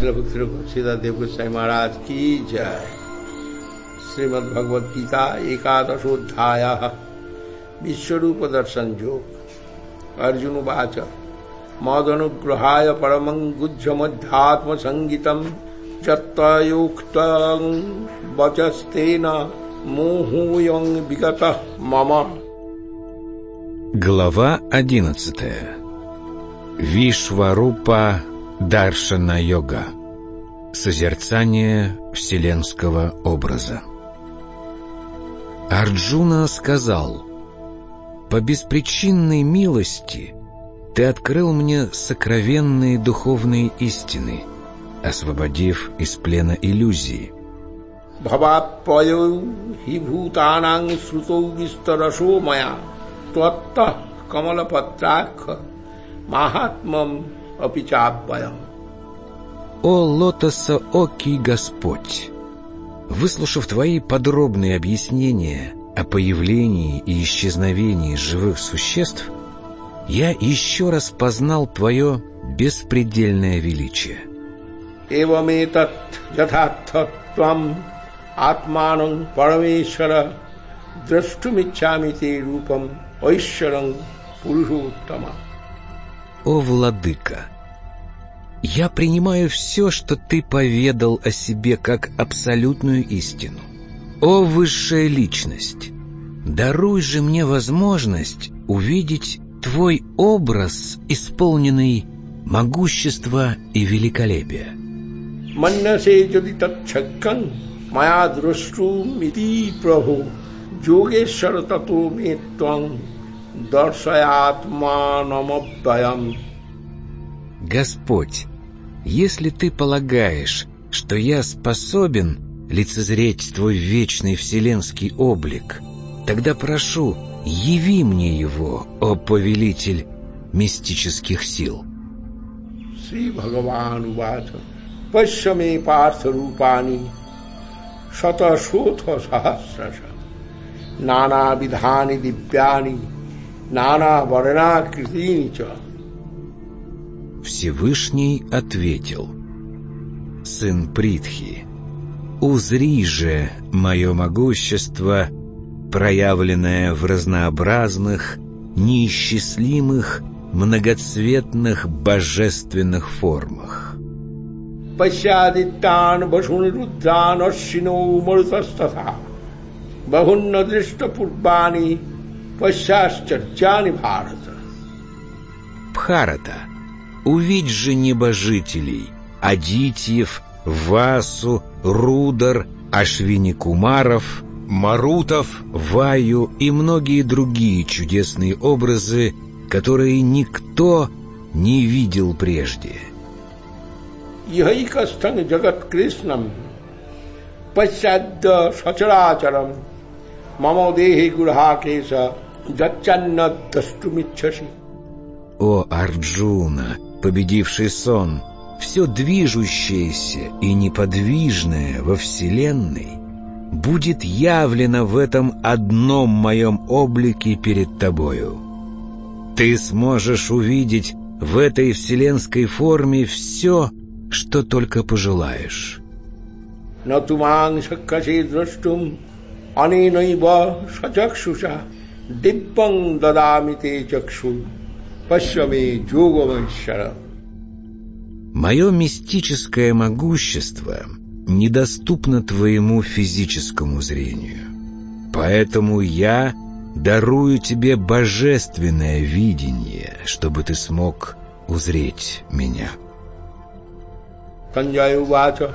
श्री भक्ति देव गोस्वाई महाराज की जय श्रीमद भगवद गीता एकादशोध्याय विश्वरूप दर्शन योग अर्जुन उवाच मदनुग्रहाय परमं गुज्जमध्यात्म संगीतम चत्तयोक्त वचस्तेन मोहूयं विगत मम Глава одиннадцатая Вишварупа Даршана-йога. Созерцание вселенского образа. Арджуна сказал, «По беспричинной милости ты открыл мне сокровенные духовные истины, освободив из плена иллюзии». Махатмам апичаббаям «О лотоса окий Господь! Выслушав твои подробные объяснения о появлении и исчезновении живых существ, я еще раз познал твое беспредельное величие. Эвамитат парамешара друштумичамите рупам ойшарам пурушуттама. О, Владыка! Я принимаю все, что ты поведал о себе как абсолютную истину. О высшая личность, даруй же мне возможность увидеть твой образ, исполненный могущества и великолепия. Маннасе যদি তচ্ছক্কং মায়া দ্রষ্টুম ইতি প্রভু যোগেশ্বর ততো মে ত্বং দর্শয়াত্মানমব্যয়ম Господь, если ты полагаешь, что я способен лицезреть твой вечный вселенский облик, тогда прошу, яви мне его, о повелитель мистических сил. Шри Бхагаван Увача, Пашяме Парса Рупани, Шата Шутха Сахасраша, Нана Видхани Дивьяни, Нана Варна Критини Всевышний ответил, «Сын Притхи, узри же мое могущество, проявленное в разнообразных, неисчислимых, многоцветных божественных формах». पश्यादित्यान् वसून् रुद्रान् अश्विनो मरुतस्तथा बहुन्न दृष्टपूर्वाणि पश्चाश्चर्यानि भारत Бхарата, Увидь же небожителей, Адитьев, Васу, Рудар, Ашвиникумаров, Марутов, Ваю и многие другие чудесные образы, которые никто не видел прежде. Яйкастан Джагат Кришнам, Пасядда Сачарачарам, Мамадехи Гурхакеса, Дачанна Дастумитчаси. О, Арджуна! победивший сон, все движущееся и неподвижное во Вселенной будет явлено в этом одном моем облике перед тобою. Ты сможешь увидеть в этой вселенской форме все, что только пожелаешь. न तु मां शक्यसे द्रष्टुम् अनेनैव सचक्षुषा दिव्यं ददामि ते चक्षु пашами джуговым шарам. Мое мистическое могущество недоступно твоему физическому зрению. Поэтому я дарую тебе божественное видение, чтобы ты смог узреть меня. Санджаювача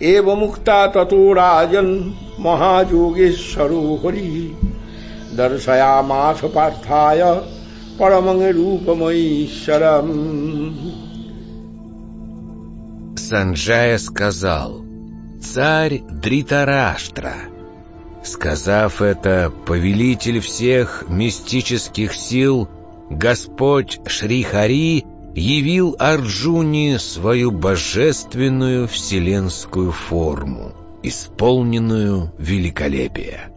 Эва мукта тату раджан махаджугешару хари даршаямаша партхая Парамангерупамаишарам. Санджая сказал, «Царь Дритараштра». Сказав это, повелитель всех мистических сил, Господь Шрихари, явил Арджуне свою божественную вселенскую форму, исполненную великолепия.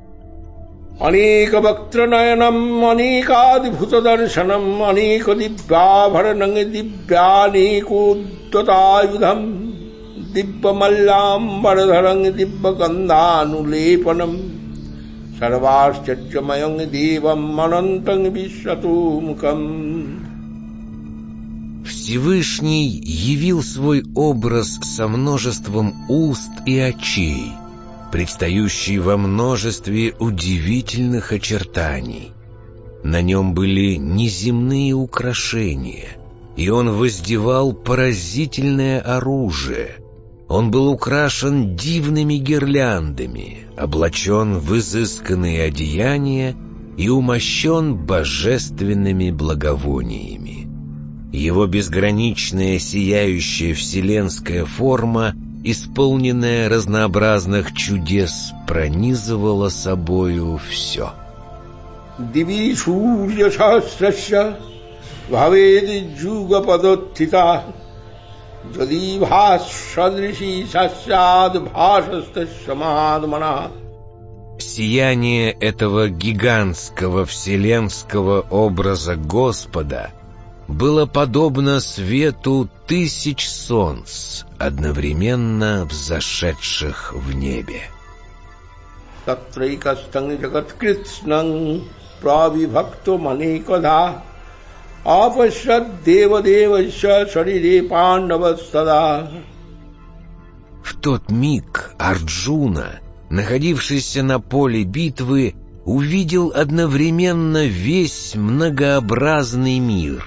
अनेकवक्त्रनयनम् अनेकाद्भुतदर्शनम् अनेकदिव्याभरणम् दिव्यानेकोद्गतायुधम् दिव्यमल्लाम्बरधरं दिव्यगन्धानुलेपनम् सर्वाश्चर्यमयं देवम् अनन्तं विश्वतोमुखम् Всевышний явил свой образ со множеством уст и очей, предстающий во множестве удивительных очертаний. На нем были неземные украшения, и он воздевал поразительное оружие. Он был украшен дивными гирляндами, облачен в изысканные одеяния и умощен божественными благовониями. Его безграничная сияющая вселенская форма, исполненная разнообразных чудес, пронизывало собою все. Сияние этого гигантского вселенского образа Господа — было подобно свету тысяч солнц, одновременно взошедших в небе. तत्रैकस्थं जगत्कृत्स्नं प्राविभक्तमनेकधा आपश्यद्देवदेवस्य शरीरे पाण्डवस्तदा В тот миг Арджуна, находившийся на поле битвы, увидел одновременно весь многообразный мир,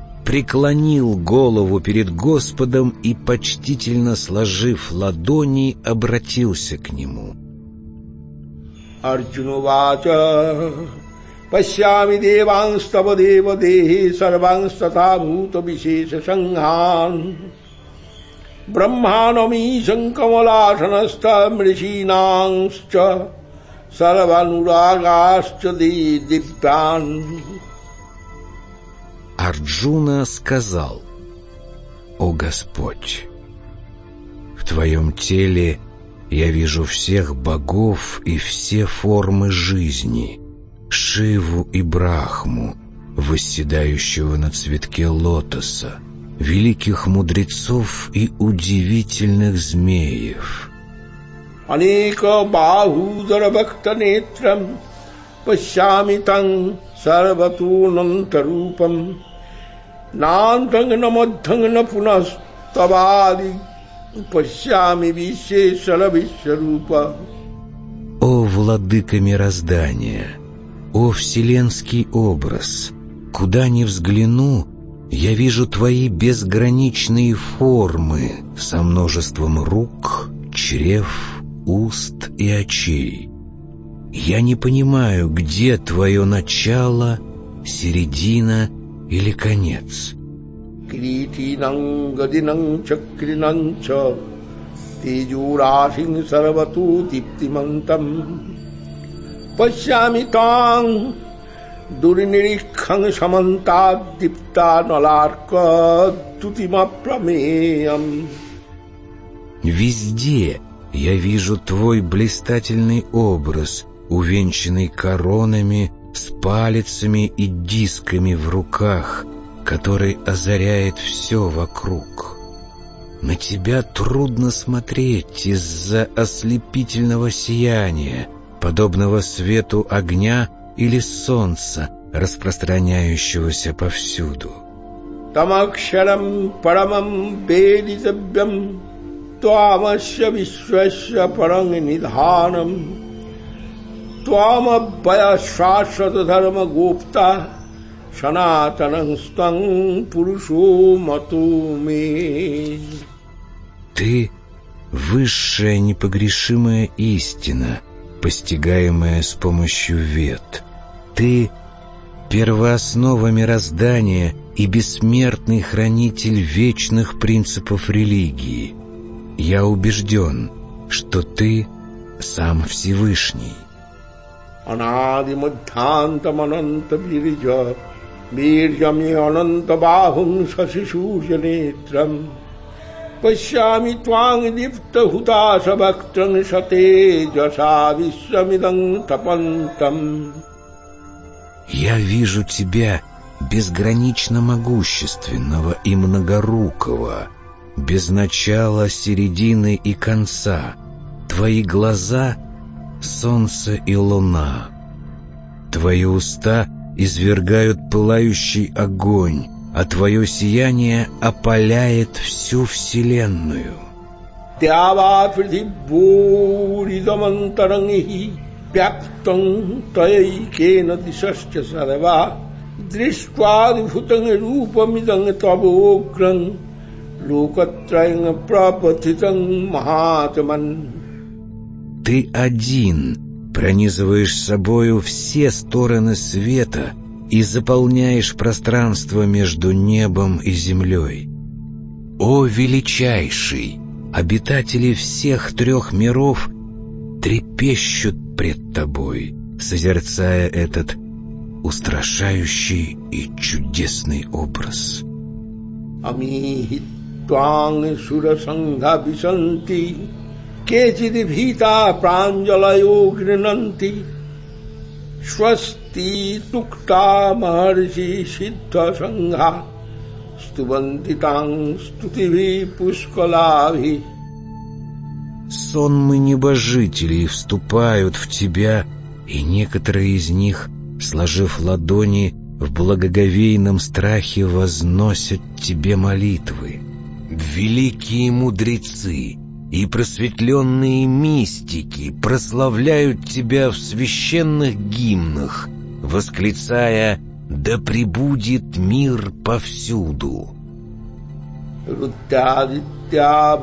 преклонил голову перед Господом и, почтительно сложив ладони, обратился к нему. अर्जुनोवाच पश्यामि देवांस्तव देवदेहे सर्वांस्तथा भूतविशेषसङ्घान् ब्रह्माणमीशं कमलासनस्तमृषीणांश्च सर्वानुरागाश्च दि- दिव्यान् Арджуна сказал, «О Господь, в Твоем теле я вижу всех богов и все формы жизни, Шиву и Брахму, восседающего на цветке лотоса, великих мудрецов и удивительных змеев». Аника Бахудара Бхактанетрам Пашамитан Сарватунантарупам न मध्यं न पुनस्तवादि पश्यामि विशेषल विश्वरूप О, владыка мироздания! О, вселенский образ! Куда ни взгляну, я вижу твои безграничные формы со множеством рук, чрев, уст и очей. Я не понимаю, где твое начало, середина или конец. Везде я вижу твой блистательный образ, увенчанный коронами с палицами и дисками в руках, который озаряет все вокруг. На тебя трудно смотреть из-за ослепительного сияния, подобного свету огня или солнца, распространяющегося повсюду. Тамакшарам парамам бедитабьям, туамасья вишвасья паранг нидханам, परम् निधानम् त्वामव्यय शाश्वतधर्मगोप्ता सनातनं स्तं पुरुषो मतो मे Ты — высшая непогрешимая истина, постигаемая с помощью вет. Ты — первооснова мироздания и бессмертный хранитель вечных принципов религии. Я убежден, что ты — сам Всевышний. अनादिमध्यान्तमनन्तवीर्य वीर्यमे अनन्तबाहुं शशिसूर्यनेत्रम् पश्यामि त्वां दीप्तहुताशवक्त्रं सतेजसा विश्वमिदं तपन्तम् Я вижу тебя, безгранично могущественного и многорукого, без начала, середины и конца. Твои глаза — солнце и луна. Твои уста извергают пылающий огонь, а твое сияние опаляет всю вселенную. व्याप्तं तयैकेन दिशश्च सर्वा दृष्ट्वाद्भुतं रूपमिदं तवोग्रं लोकत्रयं प्रपथितं महात्मन् ты один пронизываешь собою все стороны света и заполняешь пространство между небом и землей. О величайший! Обитатели всех трех миров трепещут пред тобой, созерцая этот устрашающий и чудесный образ. Ами тванг сурасангha висанти, केचिद् भीता प्राञ्जलयो गृह्णन्ति स्वस्ति तुक्ता महर्षि सिद्धसङ्घा स्तुवन्ति तां स्तुतिभिः पुष्कलाभिः Сонмы небожителей вступают в тебя, и некоторые из них, сложив ладони, в благоговейном страхе возносят тебе молитвы. Великие мудрецы и просветленные мистики прославляют тебя в священных гимнах, восклицая «Да пребудет мир повсюду!» रुद्रादित्या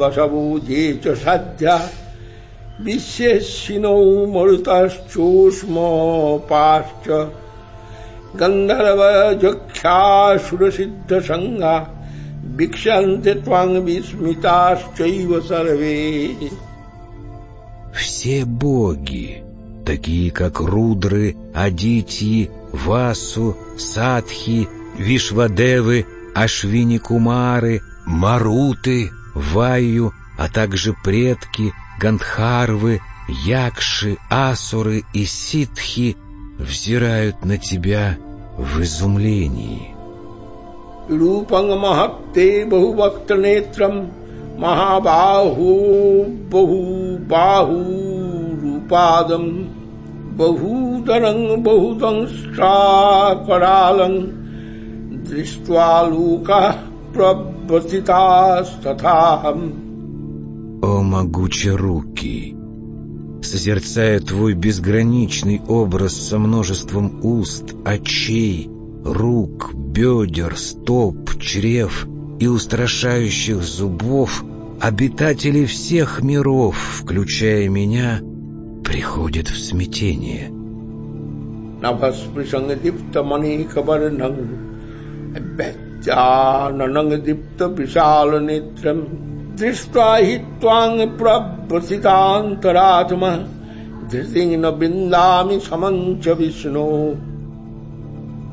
Бикшанты тван сарве. Все боги, такие как Рудры, Адитьи, Васу, Садхи, Вишвадевы, Ашвиникумары, Маруты, Ваю, а также предки, Гандхарвы, Якши, Асуры и Ситхи взирают на тебя в изумлении. रूपं महत्ते बहुवक्त्रनेत्रम् महाबाहु बहुबाहुरूपादम् बहूदरम् बहुदंष्ट्राकरालम् दृष्ट्वा लोकाः प्रव्रतितास्तथाहम् О могучерукий! Созерцая твой безграничный образ со множеством уст, очей, рук, бедер, стоп, чрев и устрашающих зубов обитатели всех миров, включая меня, приходят в смятение.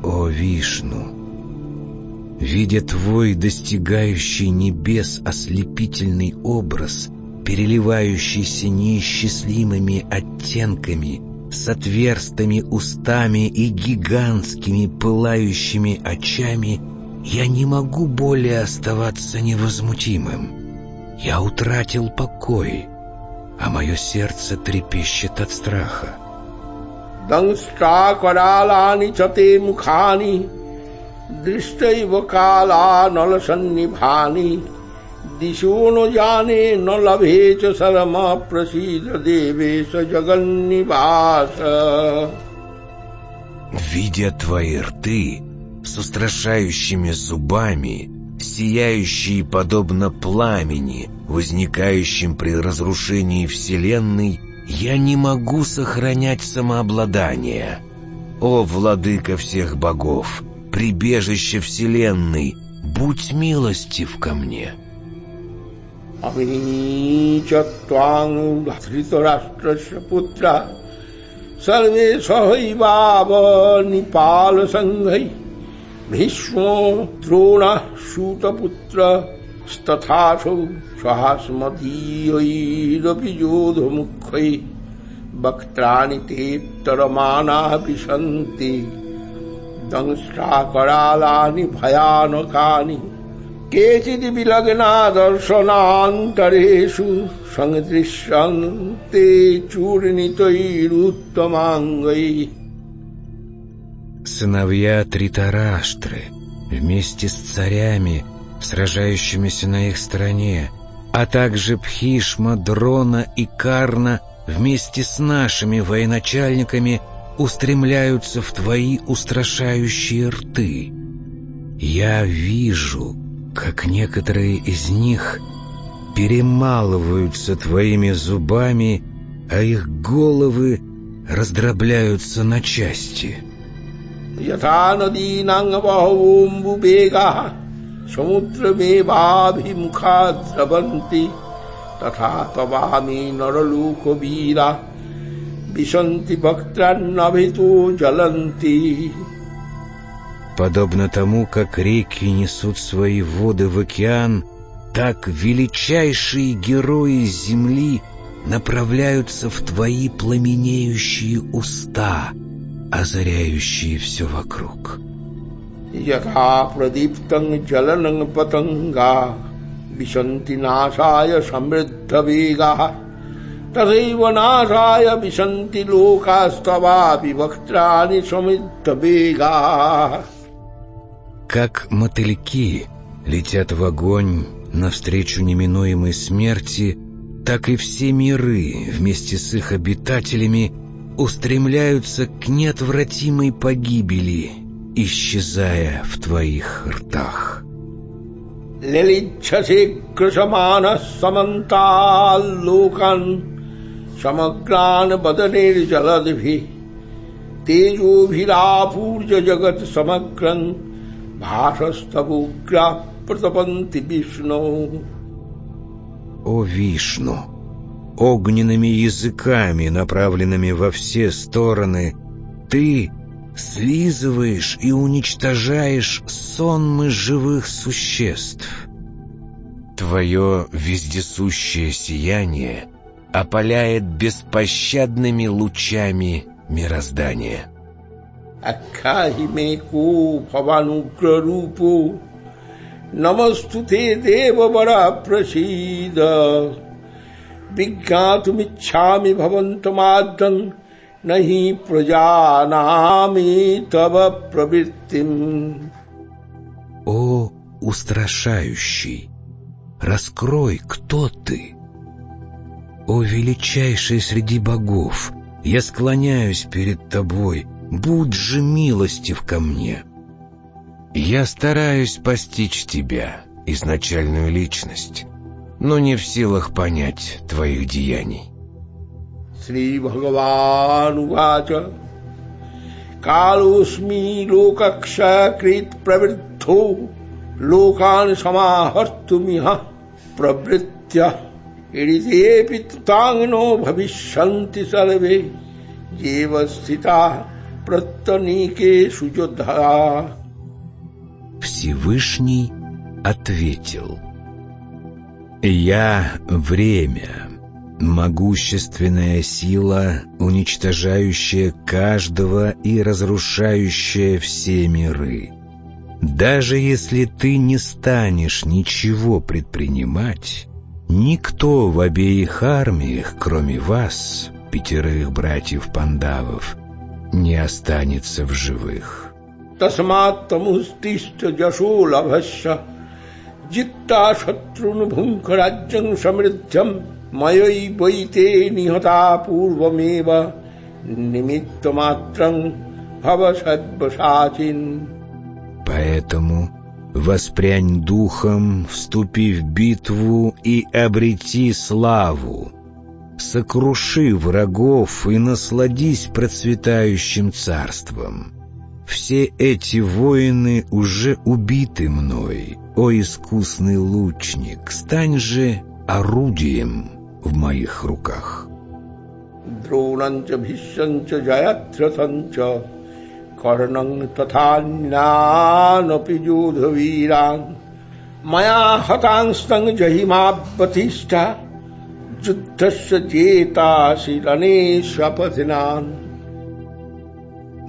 О Вишну! Видя твой достигающий небес ослепительный образ, переливающийся неисчислимыми оттенками, с отверстыми устами и гигантскими пылающими очами, я не могу более оставаться невозмутимым. Я утратил покой, а мое сердце трепещет от страха. Дангска каралани чате мухани দৃষ্টৈব কালা নলসন্নিভানি দিশো ন জানে ন লভে চ শরম প্রসীদ দেবেশ জগন্নিবাস Видя твои рты с устрашающими зубами, сияющие подобно пламени, возникающим при разрушении Вселенной, я не могу сохранять самообладание. О, владыка всех богов! прибежище Вселенной, будь милостив ко мне. अमीच त्वां धृतराष्ट्रस्य पुत्र सर्वे सहैवाव निपालसङ्घै भीष्मो द्रोणः सूतपुत्रस्तथासौ सहास्मदीयैरपि योधमुखै वक्त्राणि तेत्तरमानाः विशन्ति दंष्ट्राकरालानि भयानकानि केचिदि विलग्ना दर्शनान्तरेषु सङ्दृश्यन्ते चूर्णितैरुत्तमाङ्गैः Сыновья Тритараштры вместе с царями, сражающимися на их стороне, а также Пхишма, Дрона и Карна вместе с нашими военачальниками устремляются в твои устрашающие рты. Я вижу, как некоторые из них перемалываются твоими зубами, а их головы раздробляются на части. Сумутрабхимуха драбанти, тата. Бесанти бхактраннавиту джаланти. Подобно тому, как реки несут свои воды в океан, так величайшие герои Земли направляются в твои пламенеющие уста, озаряющие все вокруг. Яка прадиптанг джалананг патанга, вишанти насая самриддавигах. तथैव नाशाय विशन्ति लोकास्तवापि वक्त्राणि समृद्धवेगाः Как мотыльки летят в огонь навстречу неминуемой смерти, так и все миры вместе с их обитателями устремляются к неотвратимой погибели, исчезая в твоих ртах. ललिच्छशीघ्रसमानः समन्ताल्लोकान् समग्रान् वदनेर्जलद्भिः तेजोभिरापूर्य जगत् समग्रम् भाषस्तवोग्राः प्रतपन्ति विष्णो О Вишну! Огненными языками, направленными во все стороны, ты слизываешь и уничтожаешь сонмы живых существ. Твое вездесущее сияние опаляет беспощадными лучами мироздания. নমস্তুতে দেববরা প্রসীদ বিজ্ঞাতুমিচ্ছামি ভবন্তমাদ্যং নহি প্রজানামি তব প্রবৃত্তিম О, устрашающий! Раскрой, кто ты! «О величайший среди богов, я склоняюсь перед тобой, будь же милостив ко мне». Я стараюсь постичь тебя, изначальную личность, но не в силах понять твоих деяний. Шри Бхагаван Увача Калусми Локакша Крит Правиртху Локан Самахартумиха Правриття तेऽपि कृताङ्नो भविष्यन्ति सर्वे येव स्थिताः प्रत्यनीकेषु योद्धा Всевышний ответил. «Я — время, могущественная сила, уничтожающая каждого и разрушающая все миры. Даже если ты не станешь ничего предпринимать, Никто в обеих армиях, кроме вас, пятерых братьев пандавов, не останется в живых. Тасматтамустишча Яшулабхасча Джитта шатрун бхункараджан самриддхям Майой вайте нихата пурвамева Нимиттаматран Хавасадбасачин Поэтому воспрянь духом, вступи в битву и обрети славу. Сокруши врагов и насладись процветающим царством. Все эти воины уже убиты мной, о искусный лучник, стань же орудием в моих руках. द्रोणम् च भीष्मम् च जयद्रथम् च कर्णम् तथान्यानपि योधवीरान् मया हतांस्तम् जहिमावतिष्ठा युद्धस्य चेतासि रणेष्वपथिनान्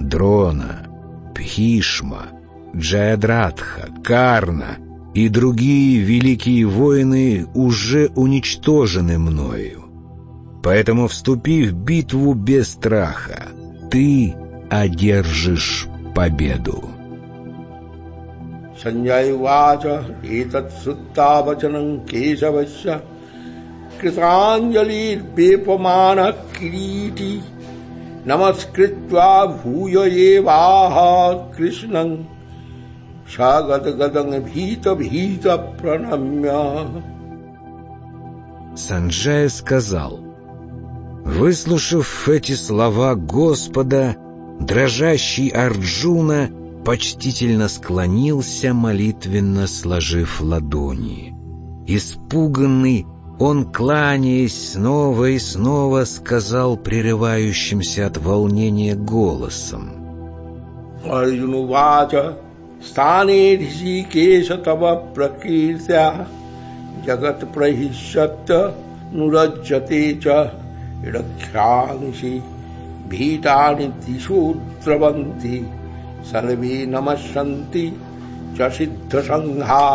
Дрона, Пхишма, Джаядратха, Карна и другие великие воины уже уничтожены мною. Поэтому вступи в битву без страха. Ты одержишь победу. Саньяй Вача, этот суттавачанам Кешавасya, Кританджали Бепамана Кирити, Намаскритва Бхуя Еваха Кришнам, Шагадгадам Бхита Бхита Пранамя. Санджая сказал, Выслушав эти слова Господа, дрожащий Арджуна почтительно склонился, молитвенно сложив ладони. Испуганный, он, кланяясь снова и снова, сказал прерывающимся от волнения голосом. Арджунувача, стане ऋषिकेश तव प्रकीर्त्या जगत प्रहिष्यत नुरज्यते च रक्षांसि भीतानि दिशो द्रवन्ति सर्वे नमस्सन्ति च सिद्धसङ्घा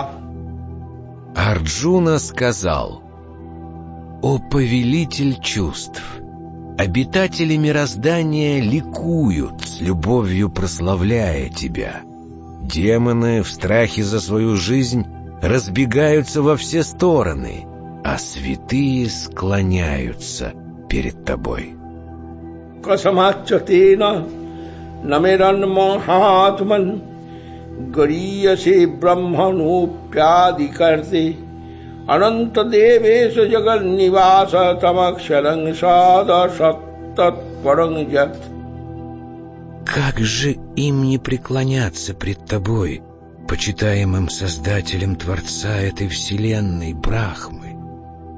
Арджуна сказал, «О повелитель чувств! Обитатели мироздания ликуют, с любовью прославляя тебя. Демоны в страхе за свою жизнь разбегаются во все стороны, а святые склоняются перед тобой. Касамачатена намеран махатман गरीयसे ब्रह्मणोप्यादि करते अनंत देवेश जगन निवास तमक्षरं साद सत्तत्परं जत Как же им не преклоняться пред тобой, почитаемым Создателем Творца этой вселенной, Брахмы?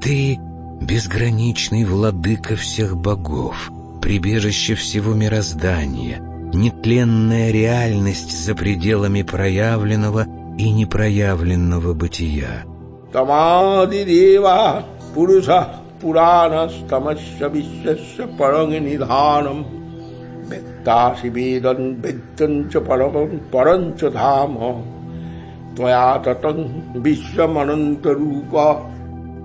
Ты — безграничный владыка всех богов, прибежище всего мироздания, нетленная реальность за пределами проявленного и непроявленного бытия. Тамадидева Пуруша Пуранастамасya Вишвасya Паранги Нидханам. Ведтаси Ведан Ведтанча Парамам Паранча Дхама. Твоя Татан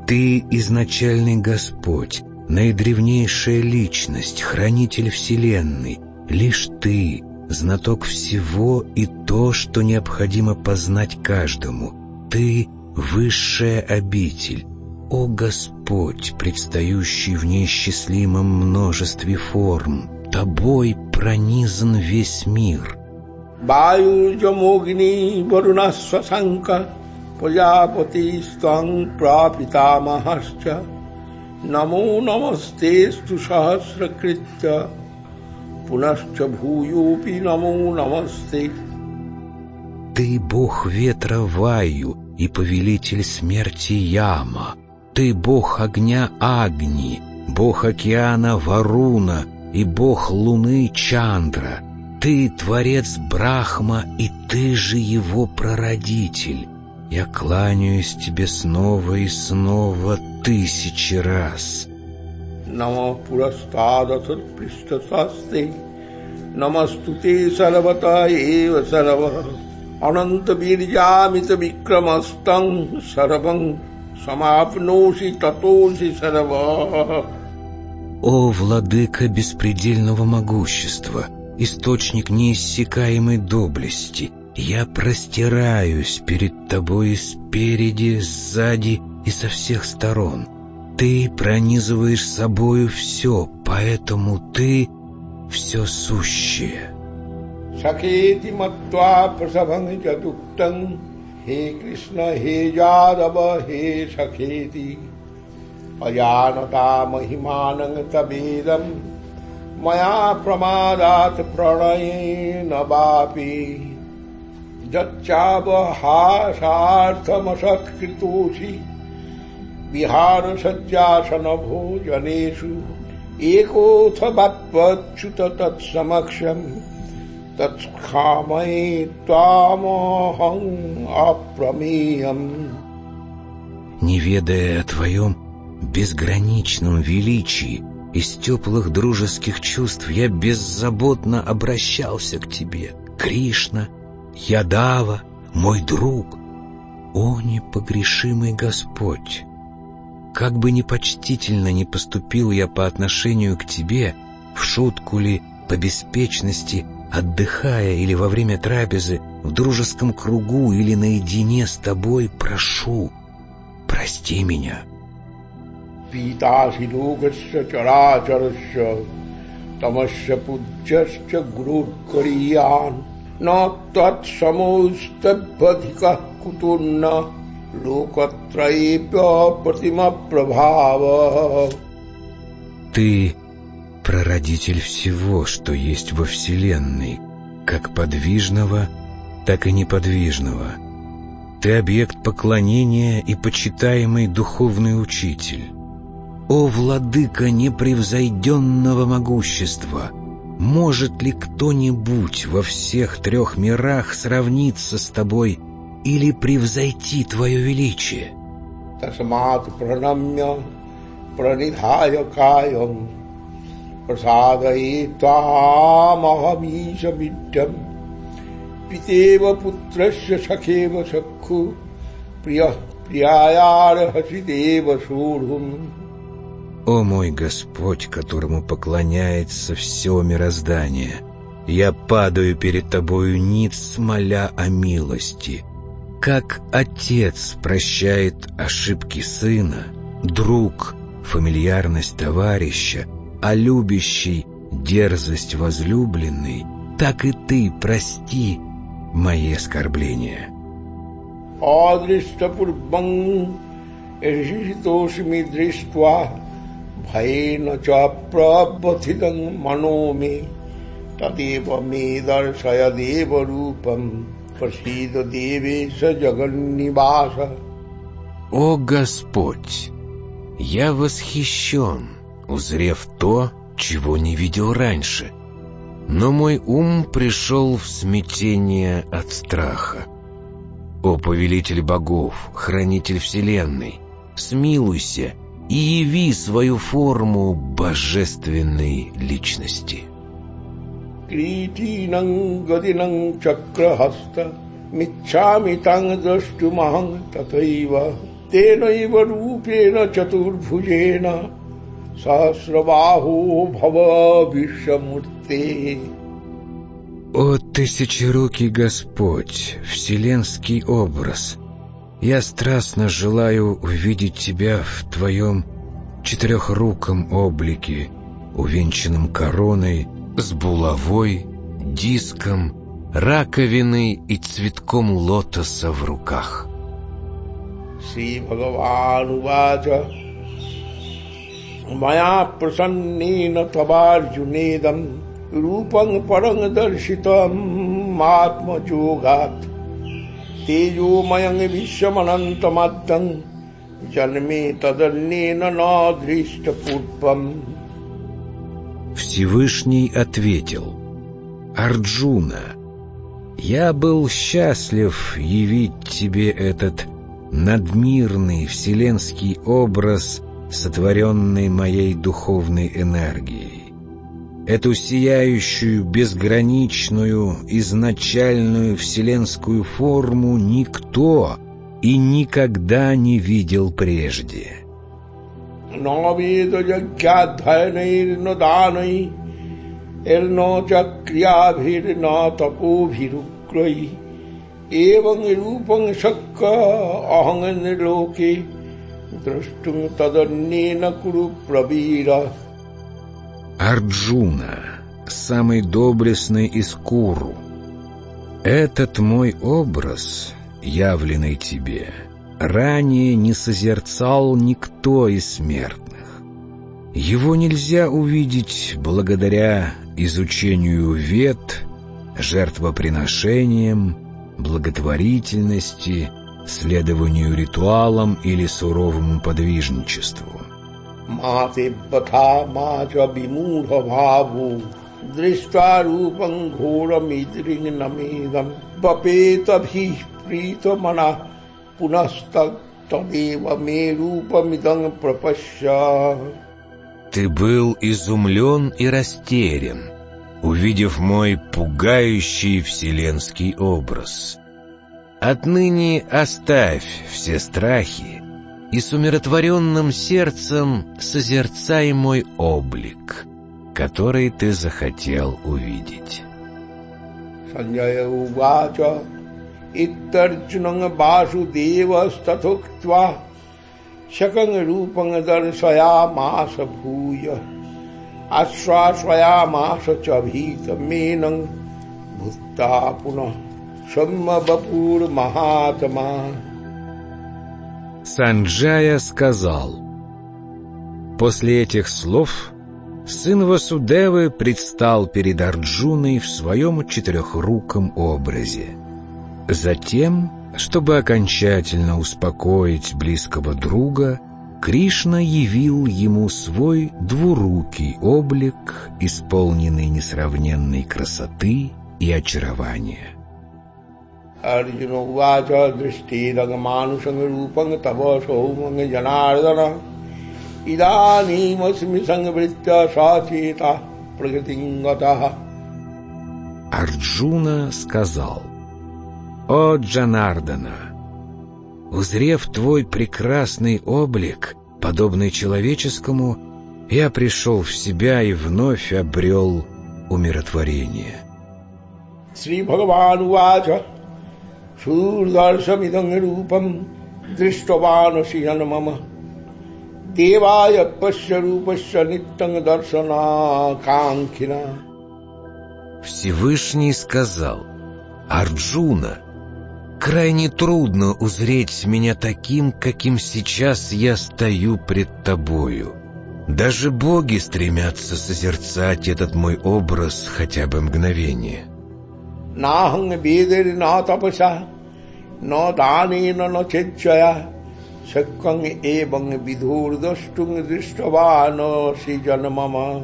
Ты изначальный Господь, наидревнейшая личность, хранитель Вселенной. Лишь Ты, знаток всего и то, что необходимо познать каждому. Ты — высшая обитель. О Господь, предстающий в неисчислимом множестве форм, Тобой пронизан весь мир. Vayujamogni Varunasva Sanka Prajapati Stang Namo Namastestu Sahasrakritya Пунашча Бхуюпи Намо Намасте. Ты бог ветра Ваю и повелитель смерти Яма. Ты бог огня Агни, бог океана Варуна и бог луны Чандра. Ты творец Брахма, и ты же его прародитель. Я кланяюсь тебе снова и снова тысячи раз. Нама Намастуте Сарвата Эва Сарва, Ананта Вирьямита Викрамастам Сарвам, Самапноси Татоси Сарва. О, владыка беспредельного могущества, источник неиссякаемой доблести, я простираюсь перед тобой спереди, сзади и со всех сторон. Ты пронизываешь собою все, поэтому ты все сущее. Сакети матва прасаван ядуктан, хе Кришна, хе Ядава, хе Сакети, паяната махимананг табидам, мая прамадат пранаена бапи. यच्चावहासार्थमसत्कृतोषि विहारसज्जासनभोजनेषु एकोऽथ वाप्यच्युत तत्समक्षम् तत्क्षामये त्वामहम् अप्रमेयम् Не ведая о твоем безграничном величии, из теплых дружеских чувств я беззаботно обращался к тебе, Кришна, Ядава, мой друг, о непогрешимый Господь! Как бы непочтительно не поступил я по отношению к тебе, в шутку ли, по беспечности, отдыхая или во время трапезы, в дружеском кругу или наедине с тобой, прошу, прости меня. тамасья пуджаща груд кориан न तत्समोस्तभ्यधिकः कुतुर्न लोकत्रयेऽप्य प्रतिमप्रभाव Ты прародитель всего, что есть во Вселенной, как подвижного, так и неподвижного. Ты объект поклонения и почитаемый духовный учитель. О, владыка непревзойденного могущества! может ли кто-нибудь во всех трех мирах сравниться с тобой или превзойти твое величие? Тасмат пранамья пранидхая каям прасадаи тамахамиша миддам питева путрасya шакева шакху прия прияяр хасидева шурхум «О мой Господь, которому поклоняется все мироздание! Я падаю перед Тобою ниц, моля о милости. Как отец прощает ошибки сына, друг, фамильярность товарища, а любящий дерзость возлюбленный, так и Ты прости мои оскорбления». Адрес Тапурбан, Эржитошми Дрештва, भयेन च प्रबथितम् मनो मे तदेव मे दर्शय देवरूपम् प्रसीद देवेश जगन्निवास О Господь! Я восхищен, узрев то, чего не видел раньше. Но мой ум пришел в смятение от страха. О повелитель богов, хранитель вселенной, смилуйся и яви свою форму божественной личности. Критинам гадинам чакрахаста митчами танг драшту маханг татайва тенайв рупена чатурбхужена сасрабаху бхава вишамурте О тысячерукий Господь, вселенский образ, я страстно желаю увидеть тебя в твоем четырехруком облике, увенчанном короной, с булавой, диском, раковиной и цветком лотоса в руках. Си Бхагаванувача Мая прасаннена тварджунедам Рупанг паранг даршитам Атма-йогат तेजोमयम् विश्वमनन्तमद्दम् जन्मे तदन्येन न दृष्टपूर्वम् Всевышний ответил, «Арджуна, я был счастлив явить тебе этот надмирный вселенский образ, сотворенный моей духовной энергией. Эту сияющую, безграничную, изначальную вселенскую форму никто и никогда не видел прежде». न वेदयज्ञाध्ययनैर्न दानैर्न च क्रियाभिर्न तपोभिरुग्रैः एवं रूपं शक्य अहं लोके द्रष्टुं तदन्येन कुरु प्रवीर Арджуна, самый доблестный из Куру. Этот мой образ, явленный тебе, ранее не созерцал никто из смертных. Его нельзя увидеть благодаря изучению вет, жертвоприношениям, благотворительности, следованию ритуалам или суровому подвижничеству. माते बथा मा च विमूढ भावो दृष्ट्वा रूपं घोरमिद्रिङ् नमेदम् बपेतभिः प्रीतमनः पुनस्तदेव मे रूपमिदं प्रपश्य Ты был изумлен и растерян, увидев мой пугающий вселенский образ. Отныне оставь все страхи и с умиротворенным сердцем созерцай мой облик, который ты захотел увидеть. Санджая Увача, Иттарджунанга Башудева Статуктва, шаканг Рупанга Дарсая Маса Бхуя, Ашвашвая Маса Чавхита Менанг, Бхутта Пуна, Шамма Бапур Махатма, Санджая сказал, После этих слов сын Васудевы предстал перед Арджуной в своем четырехруком образе. Затем чтобы окончательно успокоить близкого друга, Кришна явил ему свой двурукий облик, исполненный несравненной красоты и очарования. अर्जुन उवाच दृष्टिरङ्गमानुषङ्गरूपं तव सौमङ्ग जनार्दन इदानीमस्मि संवृत्य सचेता प्रकृतिं गतः Арджуна сказал, «О, Джанардана, узрев твой прекрасный облик, подобный человеческому, я пришел в себя и вновь обрел умиротворение». Шри Бхагаван Увача Рупам Дриштаваноси Янамама Девая Пашя Рупашя Ниттанг Даршана Канкина Всевышний сказал, «Арджуна, крайне трудно узреть меня таким, каким сейчас я стою пред тобою. Даже боги стремятся созерцать этот мой образ хотя бы мгновение. Наханг бедер на тапаса, но данина но чечая, шакканг эбанг видур достунг дриштавано сиджанамама.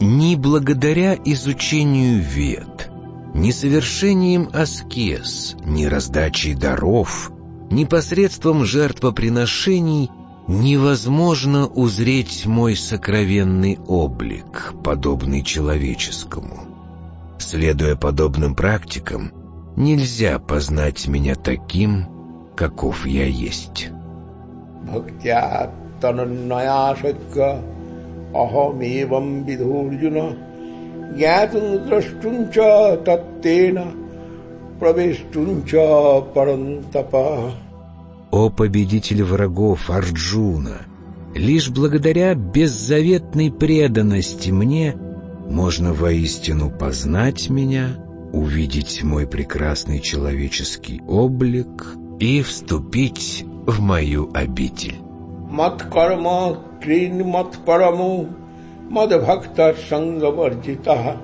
Ни благодаря изучению вед, ни совершением аскез, ни раздачей даров, ни посредством жертвоприношений невозможно узреть мой сокровенный облик, подобный человеческому. Следуя подобным практикам, нельзя познать меня таким, каков я есть. О победитель врагов Арджуна! Лишь благодаря беззаветной преданности мне – можно воистину познать меня, увидеть мой прекрасный человеческий облик и вступить в мою обитель. Маткарма крин матпараму мадбхакта сангаварджита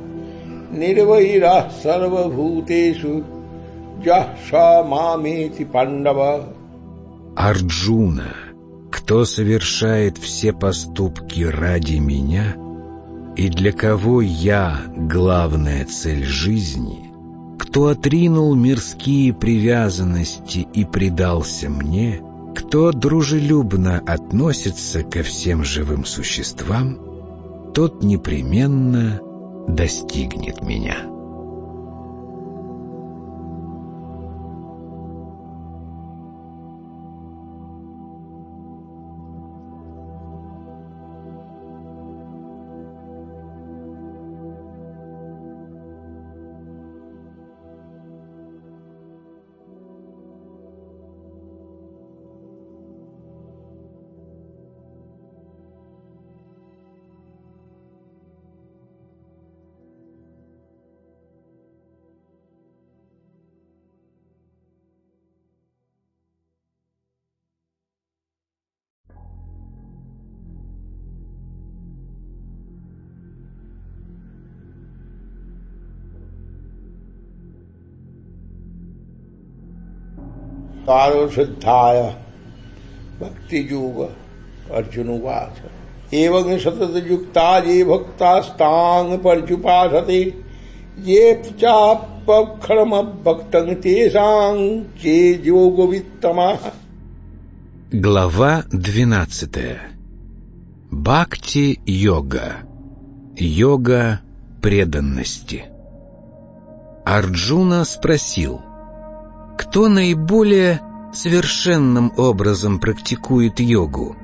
нирвайра сарвабхутешу джаша мамети пандава Арджуна, кто совершает все поступки ради меня — и для кого я главная цель жизни, кто отринул мирские привязанности и предался мне, кто дружелюбно относится ко всем живым существам, тот непременно достигнет меня». कारो श्रद्धाय भक्ति योग अर्जुन उवाच एवं सतत युक्ता ये भक्तास्तांग पर्युपासते ये चापक्षरम भक्तं तेषां चे योगवित्तमा Глава двенадцатая. Бхакти-йога. Йога преданности. Арджуна спросил, кто наиболее совершенным образом практикует йогу?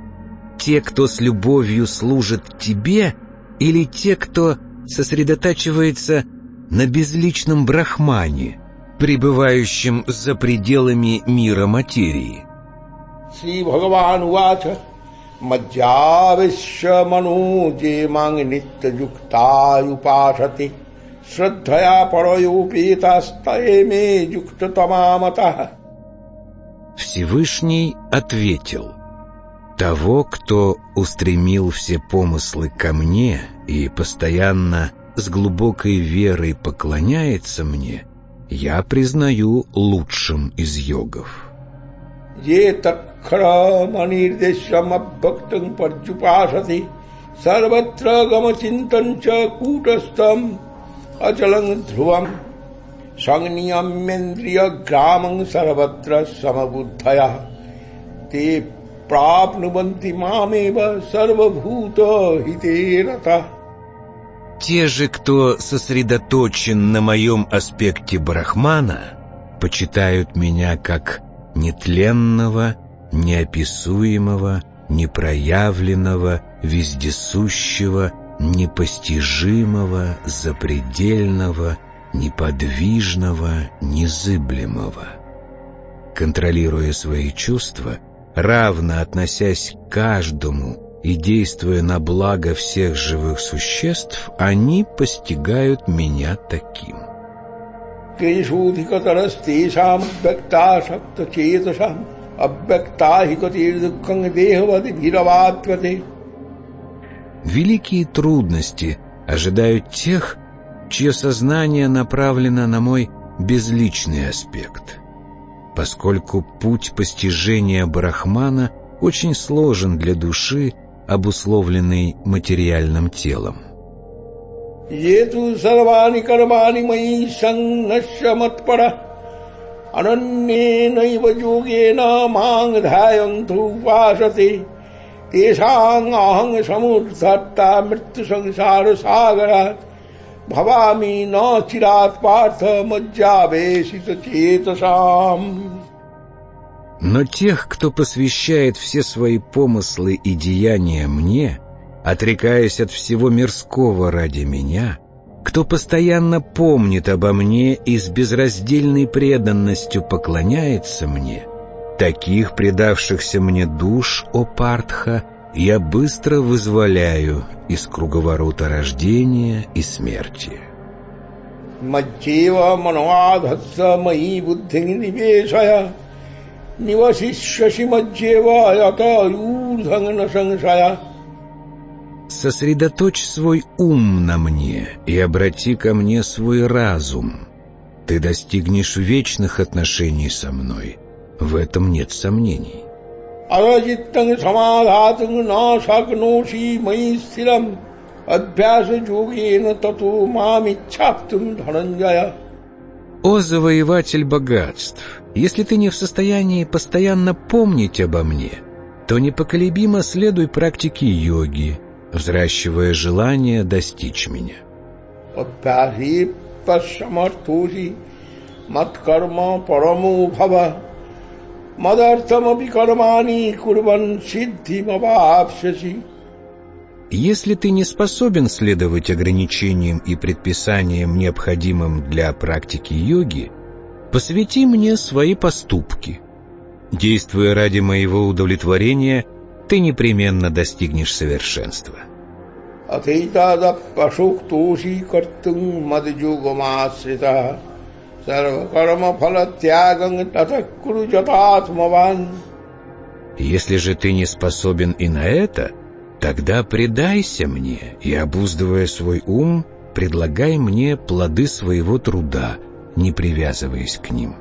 Те, кто с любовью служит тебе, или те, кто сосредотачивается на безличном брахмане, пребывающем за пределами мира материи? Шри Бхагаван Увача Маджавишя Ману Джеманг Нитта Юкта Юпашати Шраддхая Параю Питастае Ме Юктатамаматаха Всевышний ответил, «Того, кто устремил все помыслы ко мне и постоянно с глубокой верой поклоняется мне, я признаю лучшим из йогов». ये तत्क्षरमनिर्देशमभक्तं पर्युपासते सर्वत्र गमचिन्तं च कूटस्थम् अचलं ध्रुवम् संनियम्येन्द्रियग्रामं सर्वत्र समबुद्धया ते प्राप्नुवन्ति मामेव सर्वभूतहिते रतः Те же, кто сосредоточен на моем аспекте Брахмана, почитают меня как нетленного, неописуемого, непроявленного, вездесущего, непостижимого, запредельного, неподвижного, незыблемого. Контролируя свои чувства, равно относясь к каждому и действуя на благо всех живых существ, они постигают меня таким. Великие трудности ожидают тех, чье сознание направлено на мой безличный аспект. Поскольку путь постижения Брахмана очень сложен для души, обусловленный материальным телом. ये तु सर्वाणि कर्माणि मयि सन्नश्य मत्परः अनन्येनैव योगेन मां ध्यायन्तु उपासते तेषाम् समुद्धर्ता मृत्युसंसारसागरात् भवामि न चिरात् पार्थ मज्जावेशितचेतसाम् Но тех, кто посвящает все свои помыслы и деяния мне, отрекаясь от всего мирского ради меня, кто постоянно помнит обо мне и с безраздельной преданностью поклоняется мне, таких предавшихся мне душ, о Партха, я быстро вызволяю из круговорота рождения и смерти. मज्जेव मनोधत्स मयि बुद्धिं निवेशय निवसिष्यसि मज्जेव यत यूर्धं न संशय Сосредоточь свой ум на мне и обрати ко мне свой разум. Ты достигнешь вечных отношений со мной. В этом нет сомнений. अरजित्तं समाधातुं न शक्नोषि मयि स्थिरम् अभ्यासयोगेन ततो मामिच्छाप्तुं धनञ्जय О завоеватель богатств, если ты не в состоянии постоянно помнить обо мне, то непоколебимо следуй практике йоги, взращивая желание достичь меня. अभ्यासे तत्समर्थोषि मत्कर्म Если ты не способен следовать ограничениям и предписаниям, необходимым для практики йоги, посвяти мне свои поступки. Действуя ради моего удовлетворения, ты непременно достигнешь совершенства. Атейтада пашуктуси картун мадджугамасрита. Если же ты не способен и на это, тогда предайся мне и, обуздывая свой ум, предлагай мне плоды своего труда, не привязываясь к ним.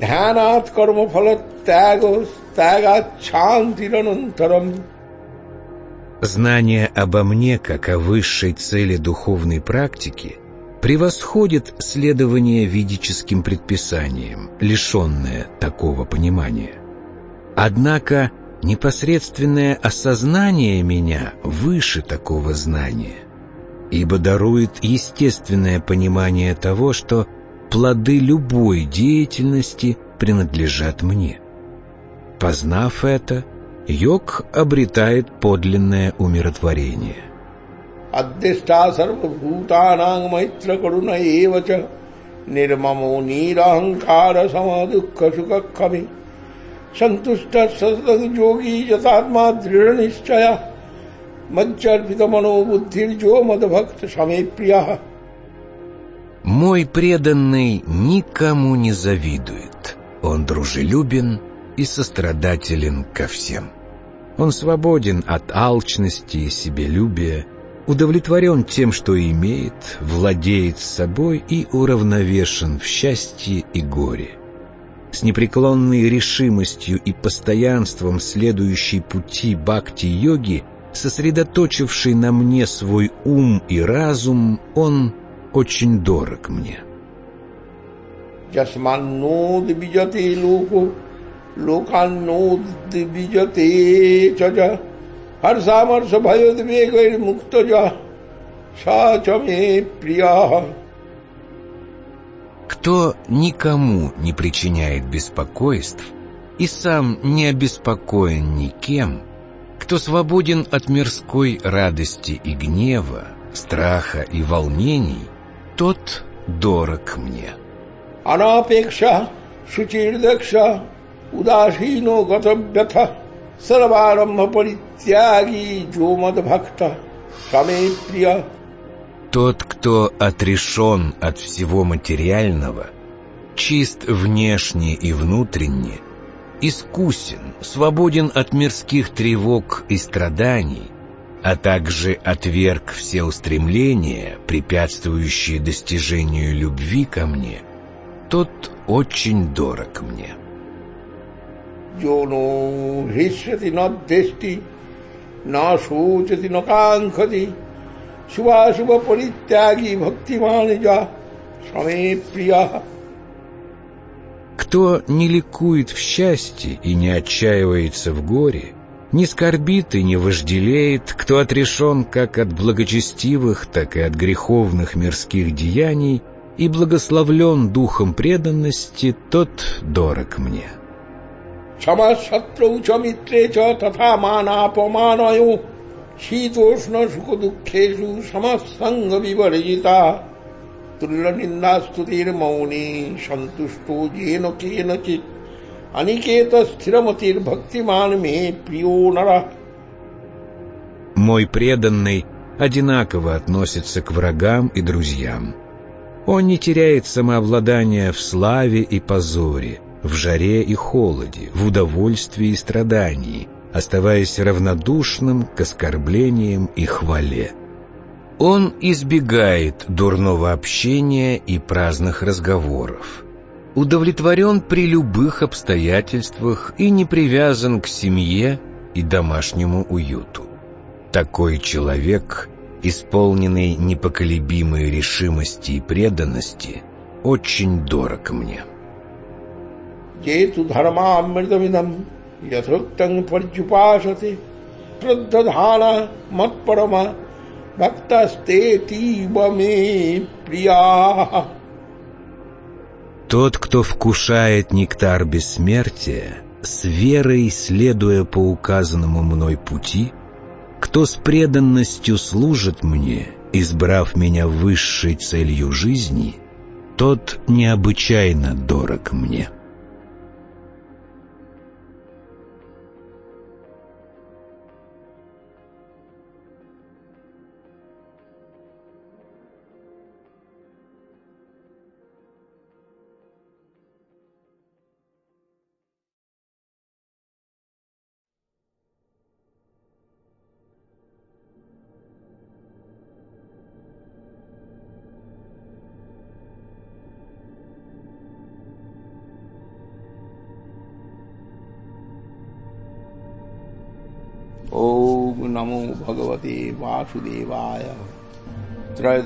ध्यानात् कर्मफलत्यागो त्यागात् शान्तिरनन्तरम् Знание обо мне как о высшей цели духовной практики превосходит следование ведическим предписаниям, лишенное такого понимания. Однако непосредственное осознание меня выше такого знания, ибо дарует естественное понимание того, что плоды любой деятельности принадлежат мне. Познав это, йог обретает подлинное умиротворение. Мой преданный никому не завидует. Он дружелюбен и сострадателен ко всем. Он свободен от алчности и себелюбия, удовлетворен тем, что имеет, владеет собой и уравновешен в счастье и горе. С непреклонной решимостью и постоянством следующей пути бхакти-йоги, сосредоточивший на мне свой ум и разум, он очень дорог мне. Jasmannod vijate loko, vijate chaja, harsamarsa bhayod vegair muktaja, сачаме прия. Кто никому не причиняет беспокойств и сам не обеспокоен никем, кто свободен от мирской радости и гнева, страха и волнений, тот дорог мне. Анапекша, шучирдакша, сарварамха паритяги джомад бхакта, саме прия. Тот, кто отрешен от всего материального, чист внешне и внутренне, искусен, свободен от мирских тревог и страданий, а также отверг все устремления, препятствующие достижению любви ко мне, тот очень дорог мне. Йоно хрисьяти наддести, на шучати на канхати, шуба-шуба паритяги бхактиманижа, саме прия. Кто не ликует в счастье и не отчаивается в горе, не скорбит и не вожделеет, кто отрешен как от благочестивых, так и от греховных мирских деяний и благословлен духом преданности, тот дорог мне. সমাজশত্রৌ চ মিত্রে চ তথা মানাপমানয় শীতোষ্ণ সুখ দুঃখেশু সমাসঙ্গ বিবর্জিতা তুল্যনিন্দাস্তুতির মৌনী সন্তুষ্ট যেন কেনচিৎ অনিকেত স্থিরমতির ভক্তিমান মে প্রিয় নরা Мой преданный одинаково относится к врагам и друзьям. Он не теряет самообладания в славе и позоре, в жаре и холоде, в удовольствии и страдании, оставаясь равнодушным к оскорблениям и хвале. Он избегает дурного общения и праздных разговоров удовлетворен при любых обстоятельствах и не привязан к семье и домашнему уюту. Такой человек, исполненный непоколебимой решимости и преданности, очень дорог мне. Чету дхармамритамидам ясруктам парджупашати праддадхана матпарама бхактастети баме прия. Тот, кто вкушает нектар бессмертия, с верой следуя по указанному мной пути, кто с преданностью служит мне, избрав меня высшей целью жизни, тот необычайно дорог мне».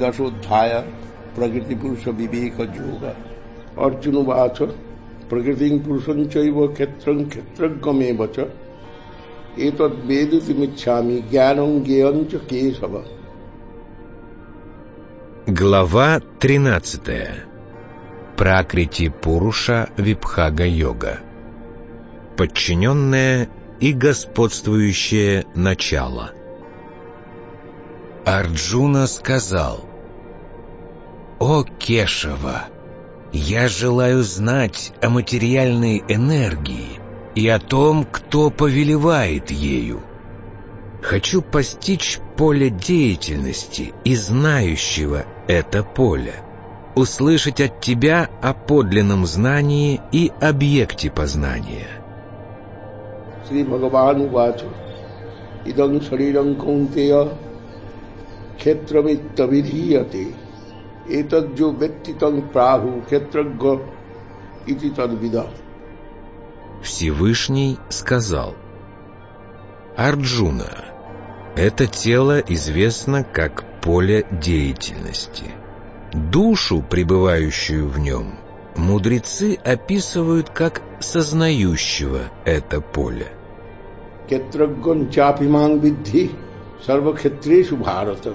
त्रयोदशोध्याय प्रकृति पुरुष विवेक योग अर्जुन वाच प्रकृति पुरुषं चैव क्षेत्रं क्षेत्रज्ञमेव च एतद्वेदितुमिच्छामि ज्ञानं ज्ञेयं च केशव Глава 13. Пракрити Пуруша Випхага-йога. Подчиненное и господствующее начало. Арджуна сказал, «О, Кешева, я желаю знать о материальной энергии и о том, кто повелевает ею. Хочу постичь поле деятельности и знающего это поле, услышать от тебя о подлинном знании и объекте познания». Шри Бхагаван Увачу, Идам Шрирам Кунтея, Кхетравитта Видхияте, एतज्जो व्यक्ति तं प्राहु क्षेत्रज्ञ इति तद्विदा Всевышний сказал, «Арджуна, это тело известно как поле деятельности. Душу, пребывающую в нем, мудрецы описывают как сознающего это поле. क्षेत्रज्ञं चापिमां विद्धि सर्वक्षेत्रेषु भारत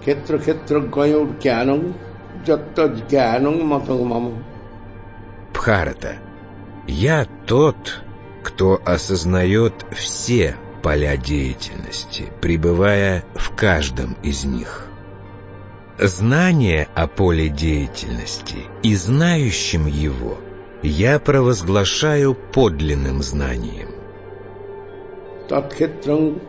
क्षेत्र क्षेत्रज्ञयोर्ज्ञानं जत्तज्ञानं मतं मम Бхарата. Я тот, кто осознает все поля деятельности, пребывая в каждом из них. Знание о поле деятельности и знающим его я провозглашаю подлинным знанием. Татхетрам.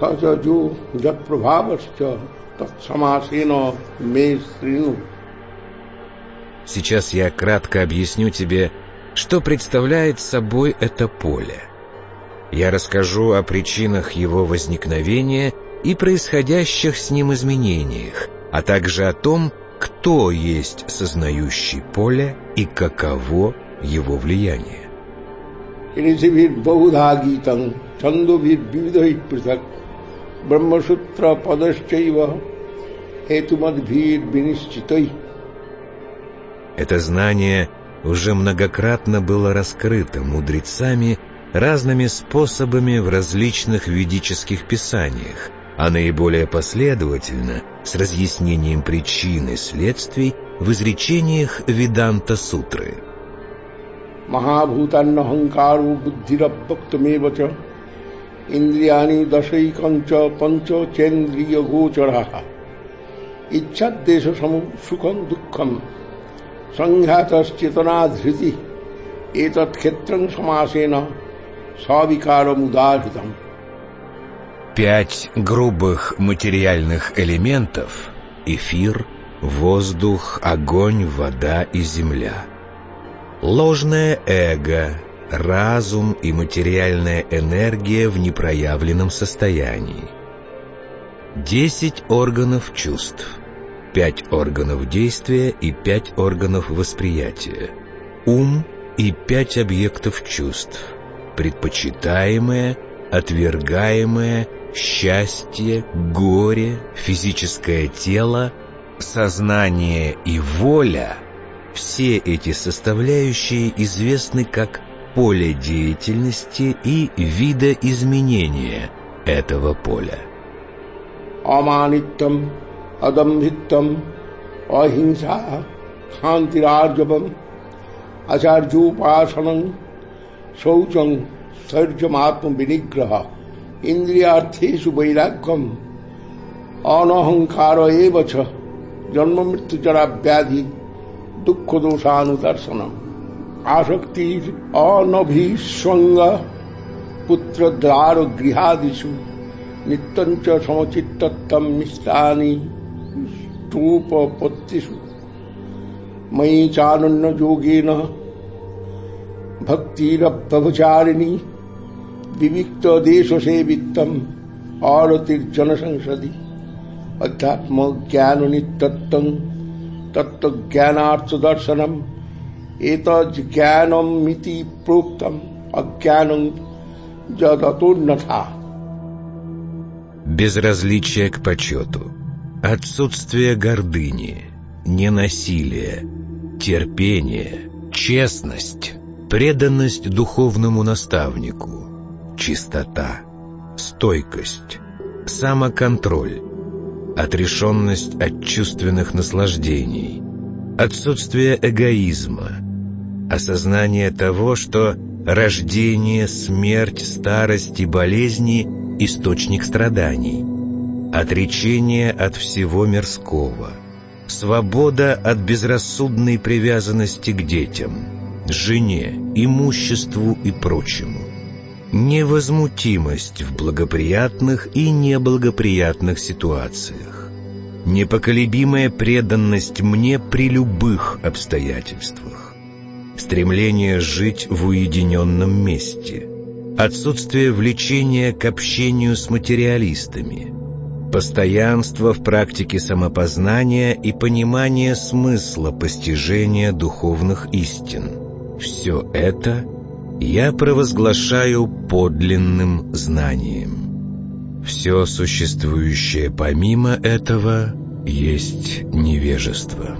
जतश्च जत् स च जो जत्प्रभावश्च तत्समासेन मे शृणु Сейчас я кратко объясню тебе, что представляет собой это поле. Я расскажу о причинах его возникновения и происходящих с ним изменениях, а также о том, кто есть сознающий поле и каково его влияние. ऋषिभिर्बहुधा गीतं छन्दोभिर्विविधैः पृथक् ब्रह्मसूत्रपदश्चैव हेतुमद्भिर्विनिश्चितैः Это знание уже многократно было раскрыто мудрецами разными способами в различных ведических писаниях, а наиболее последовательно с разъяснением причин и следствий в изречениях Веданта-сутры. महाभूतान्नहङ्कारो बुद्धिरव्यक्तमेव ইন্দ্রিয়ানি দশৈকঞ্চ পঞ্চ চেন্দ্রিয় গোচরা ইচ্ছাদ্দেশ সুখম দুঃখম সংঘাতশ্চেতনাধৃতি এতৎক্ষেত্রং সমাসেন সবিকারম ударитам. Пять грубых материальных элементов — эфир, воздух, огонь, вода и земля. Ложное эго, разум и материальная энергия в непроявленном состоянии. Десять органов чувств, пять органов действия и пять органов восприятия, ум и пять объектов чувств, предпочитаемое, отвергаемое, счастье, горе, физическое тело, сознание и воля — все эти составляющие известны как поле деятельности и видоизменения этого поля. अमानित्यम् अदम्भित्वम् अहिंसा शान्तिरार्जवम् आचार्योपासनम् शौचं स्थैर्यमात्मविनिग्रह इन्द्रियार्थेषु वैराग्यम् अनहङ्कार एव च जन्ममृत्युजरा व्याधि আসক্তির অনভিসঙ্গ পুত্র দ্বার ও গৃহাদিষু নিত্যঞ্চ সমচিত্তম মিষ্টানি স্তূপপত্তিষু। ময়ি চানন্য যোগেন ভক্তিরব্যভচারিণী বিবিক্ত দেশ দেশসেবিত্তম আরতির জনসংসদি। অধ্যাত্ম জ্ঞান নিত্যত্ব তত্ত্বজ্ঞানার্থ দর্শনম ज्ञानम मिति प्रोक्तम अज्ञानम जदतोन्नथा. Безразличие к почету, отсутствие гордыни, ненасилие, терпение, честность, преданность духовному наставнику, чистота, стойкость, самоконтроль, отрешенность от чувственных наслаждений, отсутствие эгоизма, осознание того, что рождение, смерть, старость и болезни – источник страданий, отречение от всего мирского, свобода от безрассудной привязанности к детям, жене, имуществу и прочему – невозмутимость в благоприятных и неблагоприятных ситуациях, непоколебимая преданность мне при любых обстоятельствах, стремление жить в уединенном месте, отсутствие влечения к общению с материалистами, постоянство в практике самопознания и понимание смысла постижения духовных истин. Все это – я провозглашаю подлинным знанием. Все существующее помимо этого есть невежество.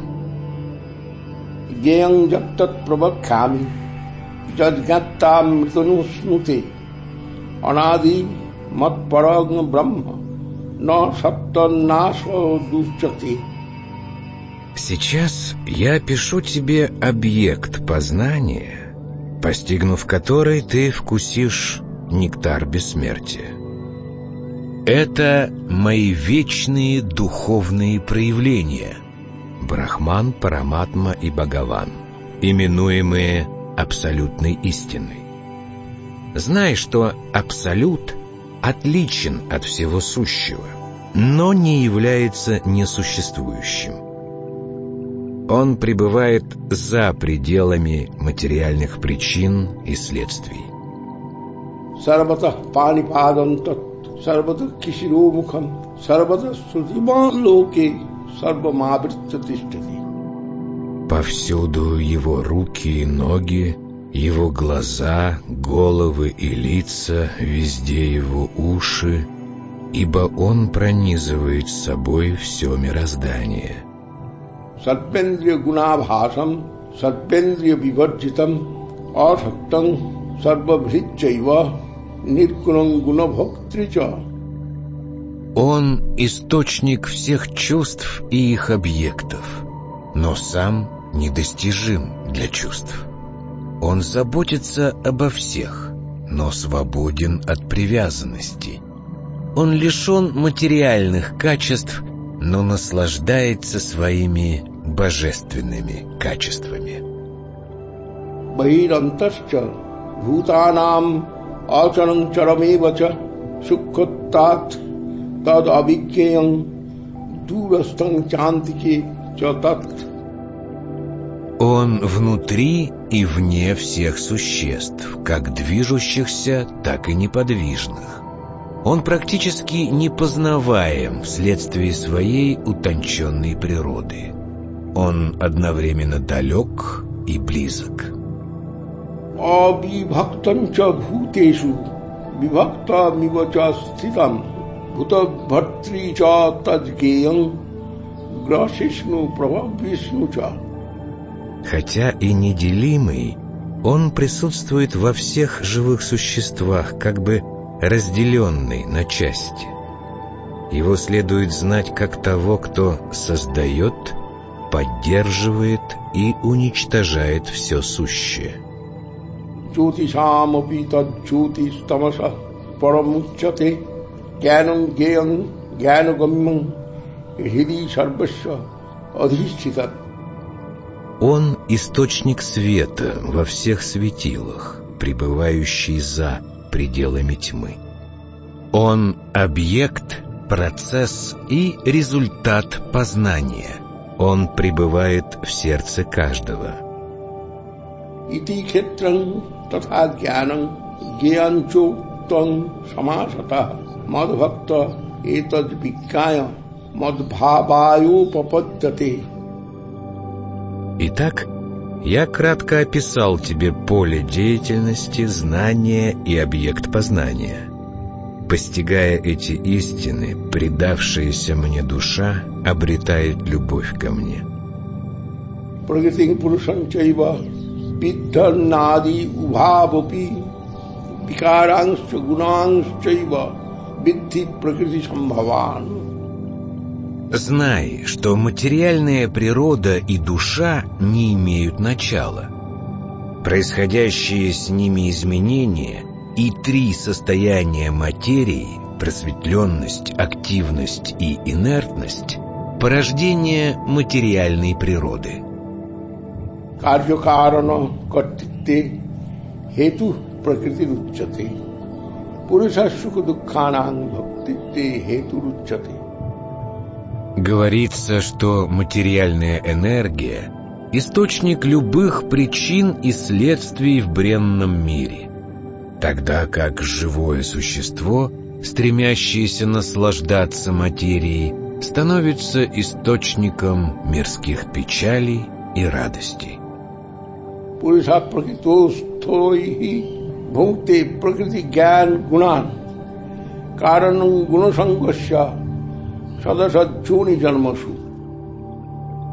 Анади мат брахма, но Сейчас я пишу тебе объект познания, постигнув который ты вкусишь нектар бессмертия. Это мои вечные духовные проявления – Брахман, Параматма и Бхагаван, именуемые абсолютной истиной. Знай, что абсолют отличен от всего сущего, но не является несуществующим. Он пребывает за пределами материальных причин и следствий. Сарвата панипадантат, сарвата киширомухам, сарвата сутиман локе. Повсюду его руки и ноги, его глаза, головы и лица, везде его уши, ибо он пронизывает собой все мироздание. Сарпендрия гунабхасам, сарпендрия виваджитам, ашактам, сарвабхитчайва, ниркунам гунабхактрича. Он — источник всех чувств и их объектов, но сам недостижим для чувств. Он заботится обо всех, но свободен от привязанности. Он лишен материальных качеств, но наслаждается своими божественными качествами. Бхирантасча бхутанам ачарам чарамевача сукхоттат тад авикеям дурастан чантики чатат. Он внутри и вне всех существ, как движущихся, так и неподвижных. Он практически непознаваем вследствие своей утонченной природы. Он одновременно далек и близок. अविभक्तं च भूतेषु विभक्तमिव च स्थितं भूतभर्तृ च तज्ज्ञेयं ग्रसिष्णु प्रभविष्णु च Хотя и неделимый, он присутствует во всех живых существах, как бы разделенный на части. Его следует знать как того, кто создает поддерживает и уничтожает все сущее. он — источник света во всех светилах, пребывающий за пределами тьмы. Он — объект, процесс и результат познания — он пребывает в сердце каждого. Итак, Я кратко описал тебе поле деятельности, знания и объект познания. Постигая эти истины, предавшаяся мне душа обретает любовь ко мне. Прагатин Пурушанчайва, Биддханади Убхавапи, Викараншча Гунаншчайва, Биддхи Пракрити Самбхаван. Знай, что материальная природа и душа не имеют начала. Происходящие с ними изменения и три состояния материи – просветленность, активность и инертность – порождение материальной природы. हेतु प्रकृति रुच्यते पुरुषा सुख दुखानां भक्ति हेतु रुच्यते Говорится, что материальная энергия – источник любых причин и следствий в бренном мире, тогда как живое существо, стремящееся наслаждаться материей, становится источником мирских печалей и радостей. Каранам гунасангасya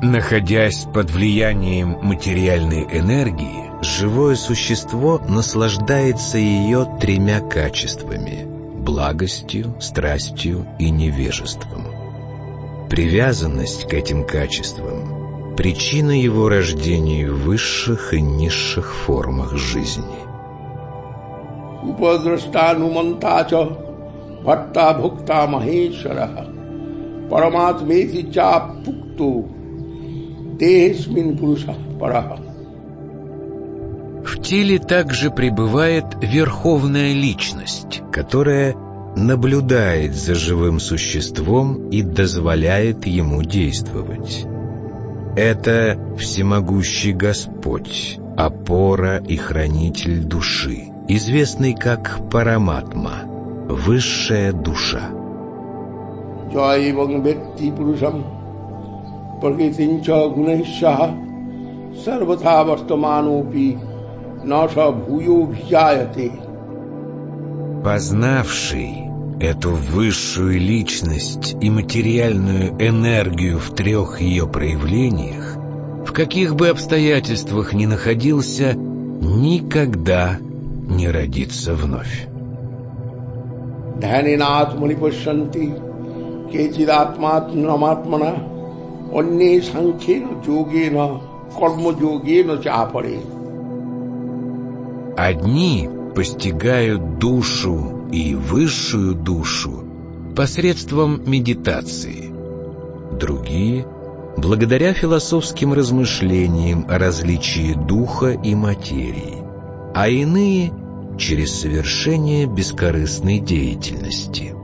Находясь под влиянием материальной энергии, живое существо наслаждается ее тремя качествами – благостью, страстью и невежеством. Привязанность к этим качествам – причина его рождения в высших и низших формах жизни. उपद्रष्टानुमंता च भट्टा भुक्ता महेश्वर। परमात्मे चापुक्त देहस्मिन पुरुष पर। В теле также пребывает верховная личность, которая наблюдает за живым существом и дозволяет ему действовать. Это всемогущий Господь, опора и хранитель души известный как Параматма, высшая душа. познавший эту высшую личность и материальную энергию в трех ее проявлениях, в каких бы обстоятельствах ни находился, никогда не родится вновь. ধ্যানেনাত্মনি পশ্যন্তি কেচিদাত্মাত্মনমাত্মনা অন্যে সাংখ্যেন যোগেন কর্মযোগেন চাপরে Одни постигают душу и высшую душу посредством медитации, другие — благодаря философским размышлениям о различии духа и материи а иные — через совершение бескорыстной деятельности.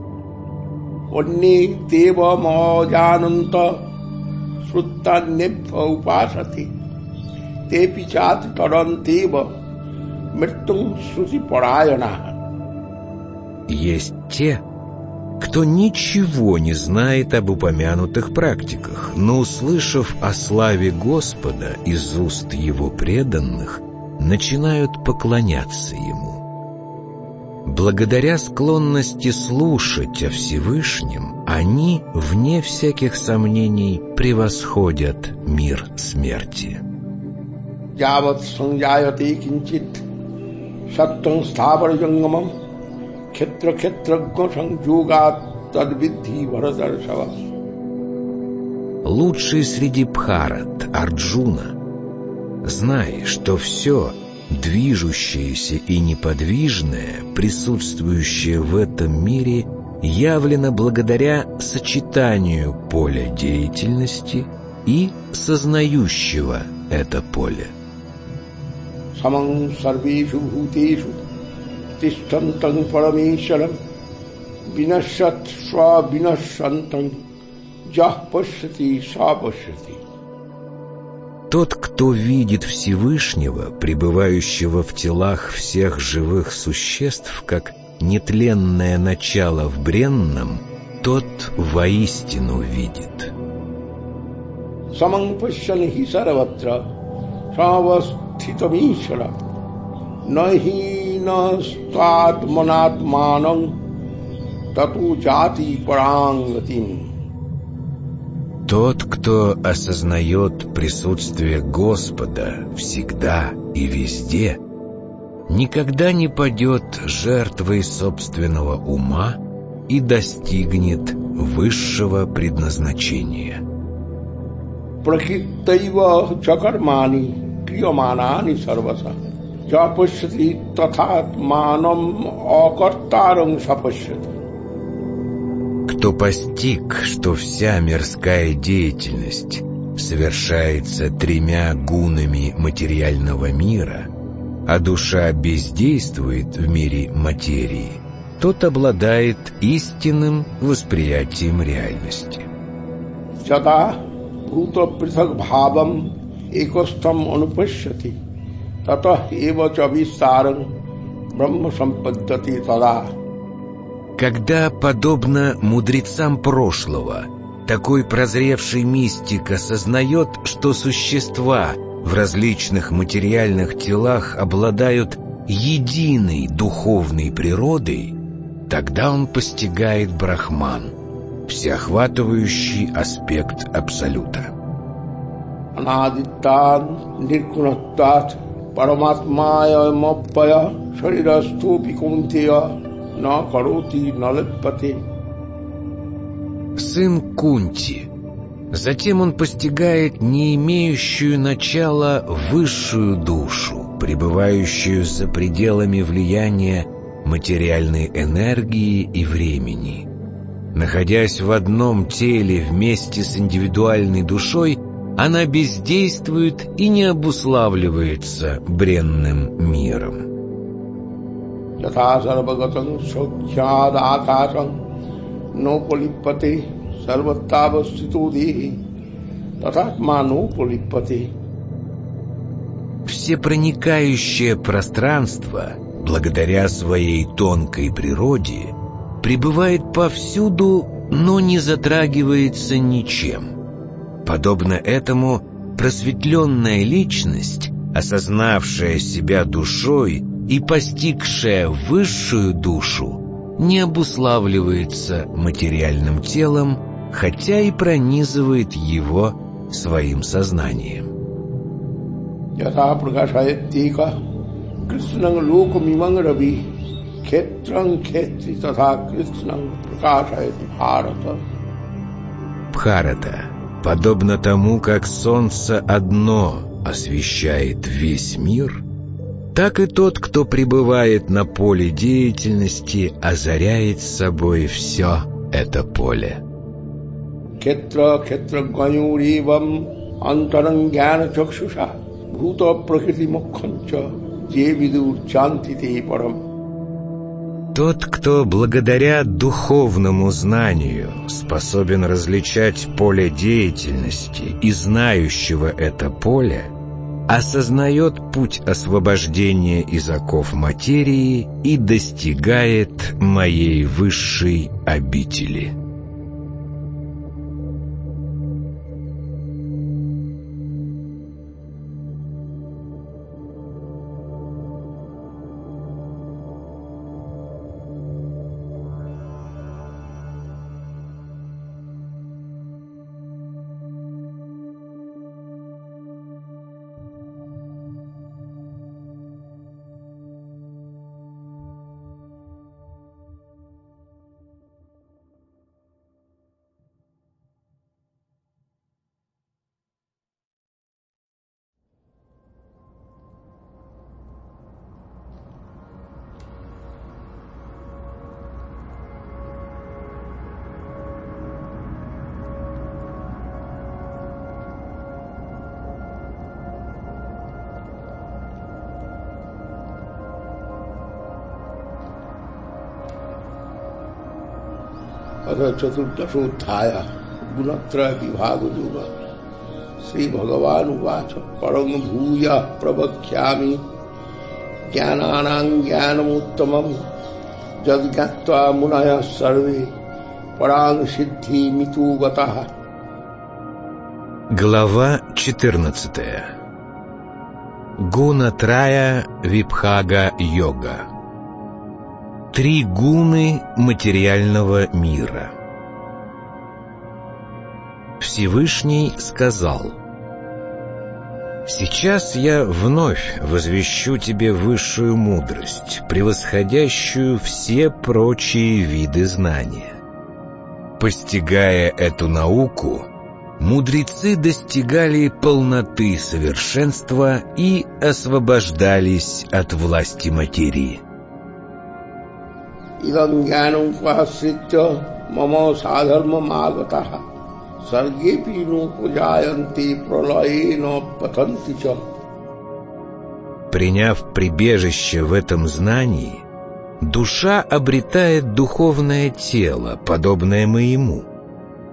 Есть те, кто ничего не знает об упомянутых практиках, но, услышав о славе Господа из уст его преданных, начинают поклоняться Ему. Благодаря склонности слушать о Всевышнем, они, вне всяких сомнений, превосходят мир смерти. Яват санджаяте кинчит саттам стхавар джангамам кхетра кхетрагна санджугат тадвиддхи варадаршава. Лучший среди Бхарат, Арджуна, знай, что все — движущееся и неподвижное, присутствующее в этом мире, явлено благодаря сочетанию поля деятельности и сознающего это поле. Винашат шва винашантан джах пашати ша пашати. Тот, кто видит Всевышнего, пребывающего в телах всех живых существ, как нетленное начало в бренном, тот воистину видит. Тату джати парангатим. Тот, кто осознает присутствие Господа всегда и везде, никогда не падет жертвой собственного ума и достигнет высшего предназначения. Пракиттайва чакармани крияманани сарваса чапашти тататманам акартарам сапашти кто постиг, что вся мирская деятельность совершается тремя гунами материального мира, а душа бездействует в мире материи, тот обладает истинным восприятием реальности. Сада бхута прithak когда, подобно мудрецам прошлого, такой прозревший мистик осознает, что существа в различных материальных телах обладают единой духовной природой, тогда он постигает брахман, всеохватывающий аспект Абсолюта. Анадиттан ниргунаттат параматмая моппая шарирасту пикунтия Сын Кунти. Затем он постигает не имеющую начала высшую душу, пребывающую за пределами влияния материальной энергии и времени. Находясь в одном теле вместе с индивидуальной душой, она бездействует и не обуславливается бренным миром. यथा सर्वगतं सौख्यादाकाशं नोपलिप्यते सर्वत्रावस्थितो देहि तथात्मा नोपलिप्यते Всепроникающее пространство, благодаря своей тонкой природе, пребывает повсюду, но не затрагивается ничем. Подобно этому, просветленная личность, осознавшая себя душой, и постигшая высшую душу не обуславливается материальным телом, хотя и пронизывает его своим сознанием. Бхарата, подобно тому, как солнце одно освещает весь мир, так и тот, кто пребывает на поле деятельности, озаряет собой все это поле. Кетра кетра гаюривам антарам гьяна чакшуша бхута пракрити мокханча vidur chantite парам. Тот, кто благодаря духовному знанию способен различать поле деятельности и знающего это поле – осознает путь освобождения из оков материи и достигает моей высшей обители». अथ चतुर्दशोत्थाय गुणत्रय विभाग युग श्री भगवान उवाच परम भूय प्रवक्ष्यामि ज्ञानानां ज्ञानमुत्तमम् जज्ञात्वा मुनयः सर्वे परां सिद्धिमितु गतः Глава 14 Гуна-трая Випхага-йога Три гуны материального мира Всевышний сказал «Сейчас я вновь возвещу тебе высшую мудрость, превосходящую все прочие виды знания. Постигая эту науку, мудрецы достигали полноты совершенства и освобождались от власти материи. Приняв прибежище в этом знании, душа обретает духовное тело, подобное моему —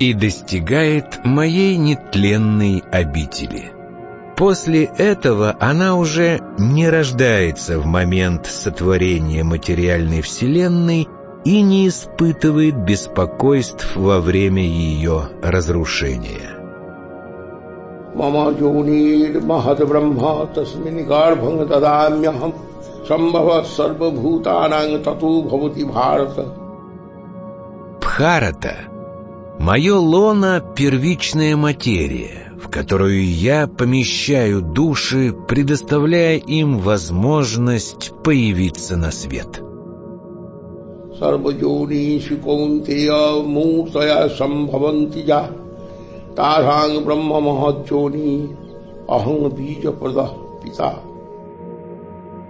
и достигает моей нетленной обители. После этого она уже не рождается в момент сотворения материальной вселенной и не испытывает беспокойств во время ее разрушения. Бхарата Мое лоно — первичная материя, в которую я помещаю души, предоставляя им возможность появиться на свет. Муртая самбхаванти я, таранг брахма махаджони, аханг биджа пита.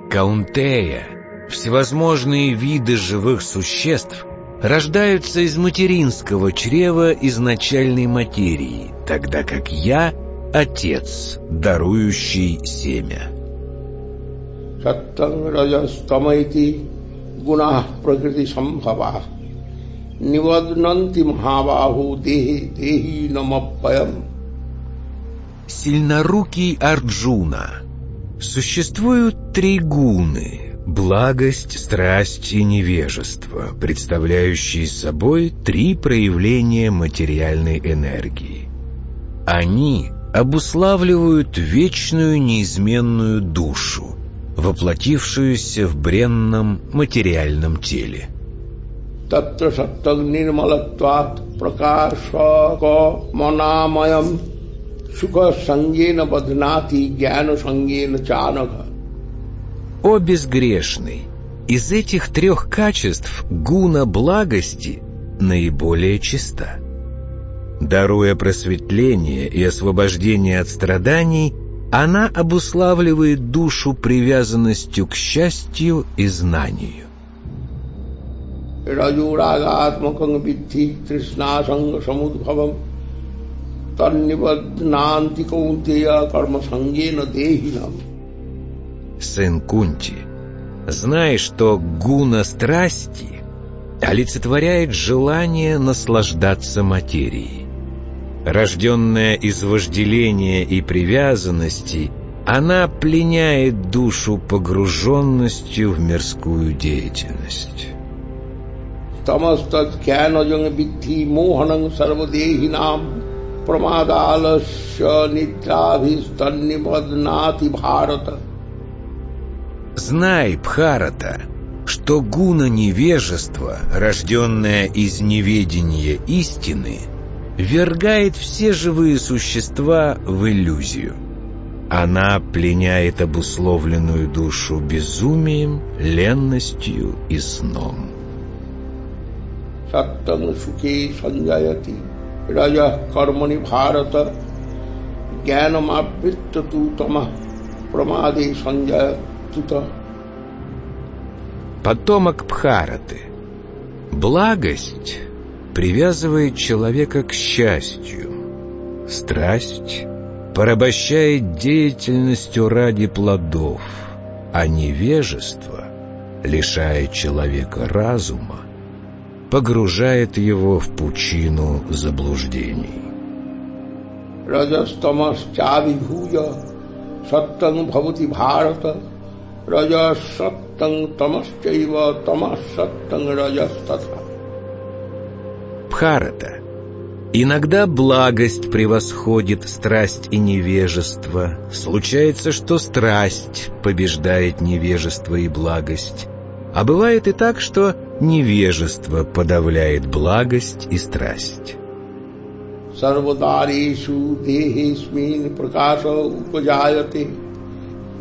Каунтея, всевозможные виды живых существ — рождаются из материнского чрева изначальной материи, тогда как я — отец, дарующий семя. Сильнорукий Арджуна. Существуют три гуны — Благость, страсть и невежество, представляющие собой три проявления материальной энергии. Они обуславливают вечную неизменную душу, воплотившуюся в бренном материальном теле. Чанага о безгрешный! Из этих трех качеств гуна благости наиболее чиста. Даруя просветление и освобождение от страданий, она обуславливает душу привязанностью к счастью и знанию. रजोरागात्मकं विद्धि तृष्णासङ्गसमुद्भवम् तन्निबध्नान्ति कौन्तेय कर्मसङ्गेन देहिनम् сын Кунти, знай, что гуна страсти олицетворяет желание наслаждаться материей. Рожденная из вожделения и привязанности, она пленяет душу погруженностью в мирскую деятельность. бхарата Знай, Бхарата, что гуна невежества, рожденная из неведения истины, вергает все живые существа в иллюзию. Она пленяет обусловленную душу безумием, ленностью и сном. Раджа Потомок Пхараты. Благость привязывает человека к счастью. Страсть порабощает деятельностью ради плодов, а невежество лишает человека разума, погружает его в пучину заблуждений. Раджастамас чавибхуя саттану бхавати бхарата Раджасаттан тамасчайва тамасаттан раджастатха. Бхарата. Иногда благость превосходит страсть и невежество. Случается, что страсть побеждает невежество и благость. А бывает и так, что невежество подавляет благость и страсть. सर्वदारेषु देहेऽस्मिन् प्रकाश उपजायते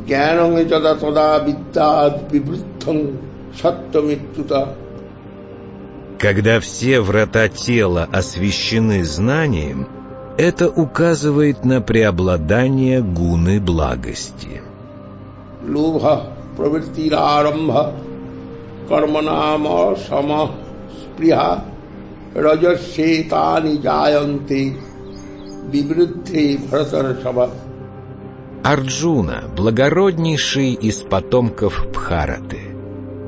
জ্ঞানং যদা তদা বিদ্যাদ বিবৃদ্ধং সত্যমিত্যুতা Когда все врата тела освящены знанием, это указывает на преобладание гуны благости. Лубха, правитирарамбха, карманама, сама, сприха, раджасетани джаянте, вибриддхи, бхратаршава. Арджуна, благороднейший из потомков Бхараты.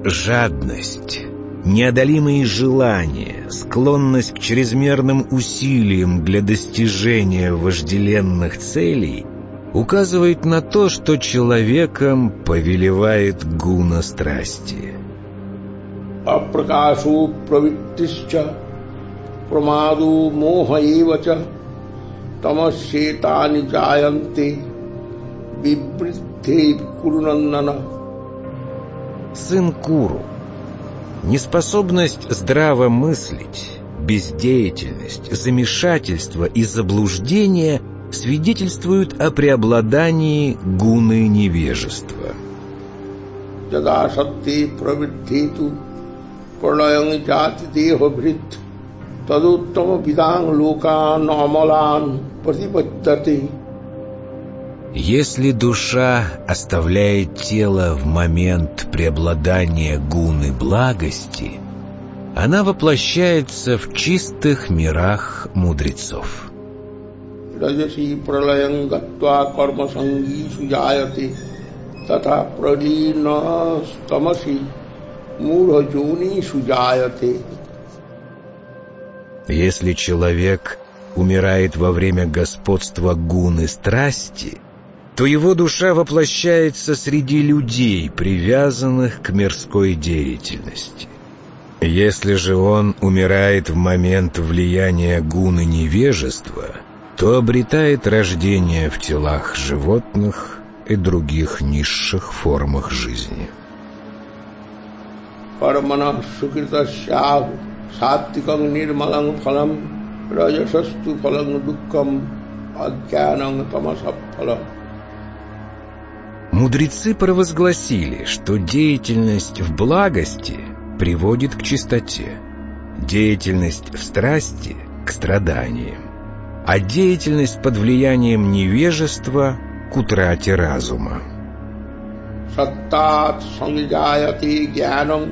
Жадность, неодолимые желания, склонность к чрезмерным усилиям для достижения вожделенных целей указывает на то, что человеком повелевает гуна страсти. Апракашу правиттисча, прамаду моха ивача, тамасетани джаянти, Сын Куру. Неспособность здраво мыслить, бездеятельность, замешательство и заблуждение свидетельствуют о преобладании гуны невежества. Ядашатти если душа оставляет тело в момент преобладания гуны благости, она воплощается в чистых мирах мудрецов. Если человек умирает во время господства гуны страсти – то его душа воплощается среди людей, привязанных к мирской деятельности. Если же он умирает в момент влияния гуны невежества, то обретает рождение в телах животных и других низших формах жизни. Парамана Мудрецы провозгласили, что деятельность в благости приводит к чистоте, деятельность в страсти — к страданиям, а деятельность под влиянием невежества — к утрате разума. सत्तात् संजायते ज्ञानं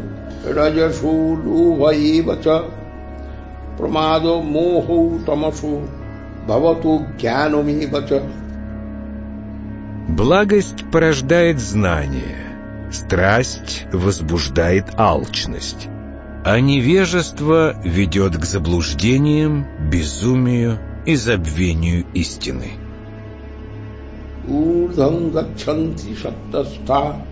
रजसो लोभ एव च प्रमादो मोहो तमसो भवतो ज्ञानमेव च Благость порождает знание, страсть возбуждает алчность, а невежество ведет к заблуждениям, безумию и забвению истины. Урдам гачанти шаттаста,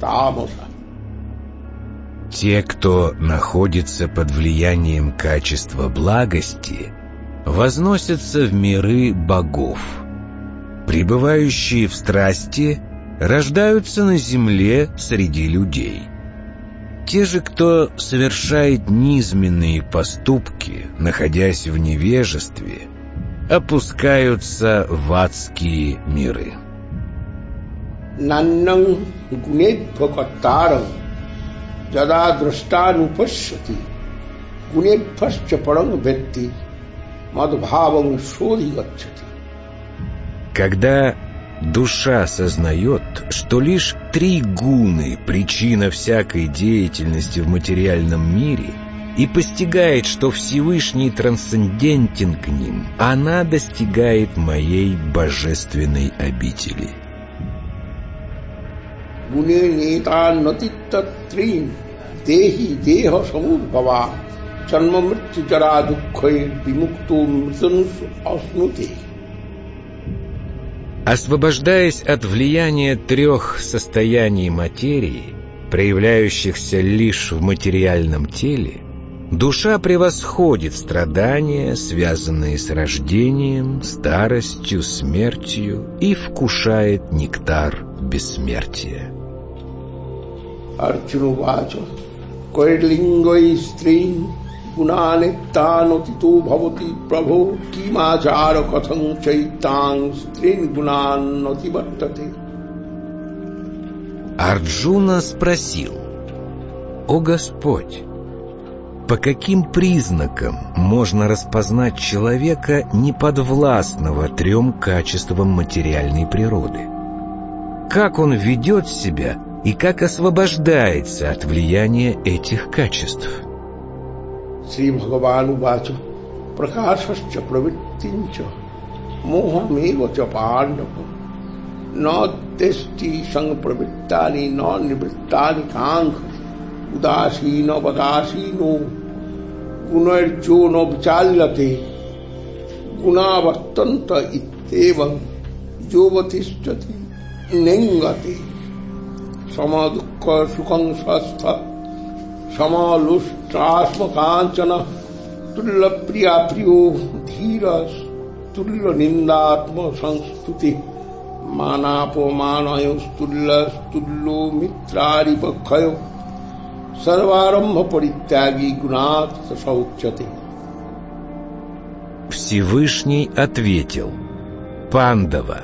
тамаса. Те, кто находится под влиянием качества благости, возносятся в миры богов. Пребывающие в страсти рождаются на земле среди людей. Те же, кто совершает низменные поступки, находясь в невежестве, опускаются в адские миры. नन्नं गुणेभ्य कर्तारं यदा दृष्टानुपश्यति गुणेभ्यश्च परं वेत्ति मद्भावं शोधि गच्छति Когда душа сознает, что лишь три гуны – причина всякой деятельности в материальном мире, и постигает, что Всевышний трансцендентен к ним, она достигает моей божественной обители. গুণেনেতান্নতিত্তত্রীম দেহি দেহ সমুদ্ভবা জন্ম মৃত্যু জরা দুঃখের বিমুক্ত মৃতনু Освобождаясь от влияния трех состояний материи, проявляющихся лишь в материальном теле, душа превосходит страдания, связанные с рождением, старостью, смертью и вкушает нектар бессмертия. Арчунувача, койрлингой стрин, गुणानितानुतितो भवति प्रभो किमाचार कथं चैतां स्त्रीन् गुणान्नतिवर्तते Арджуна спросил, «О Господь, по каким признакам можно распознать человека, неподвластного трем качествам материальной природы? Как он ведет себя и как освобождается от влияния этих качеств. Шри Бхагавану Бачу Пракашасча Правиттинча Мохамева Чапандапа Но тести Санг Правиттани, но Нивриттани Канха Удасино Бадасино ну, Гунарчуно Бчаллате Гунаваттанта Иттевам Йоватиштати Ненгати समदुःख सुखं स्वस्थ समालुष्टात्मकांचन तुल्य प्रिया प्रियो धीर तुल्य निंदात्म संस्तुति मानापमानयोस्तुल्य तुल्यो मित्रारिपक्षयो सर्वारंभ परित्यागी गुणात् सौच्यते Всевышний ответил, «Пандава,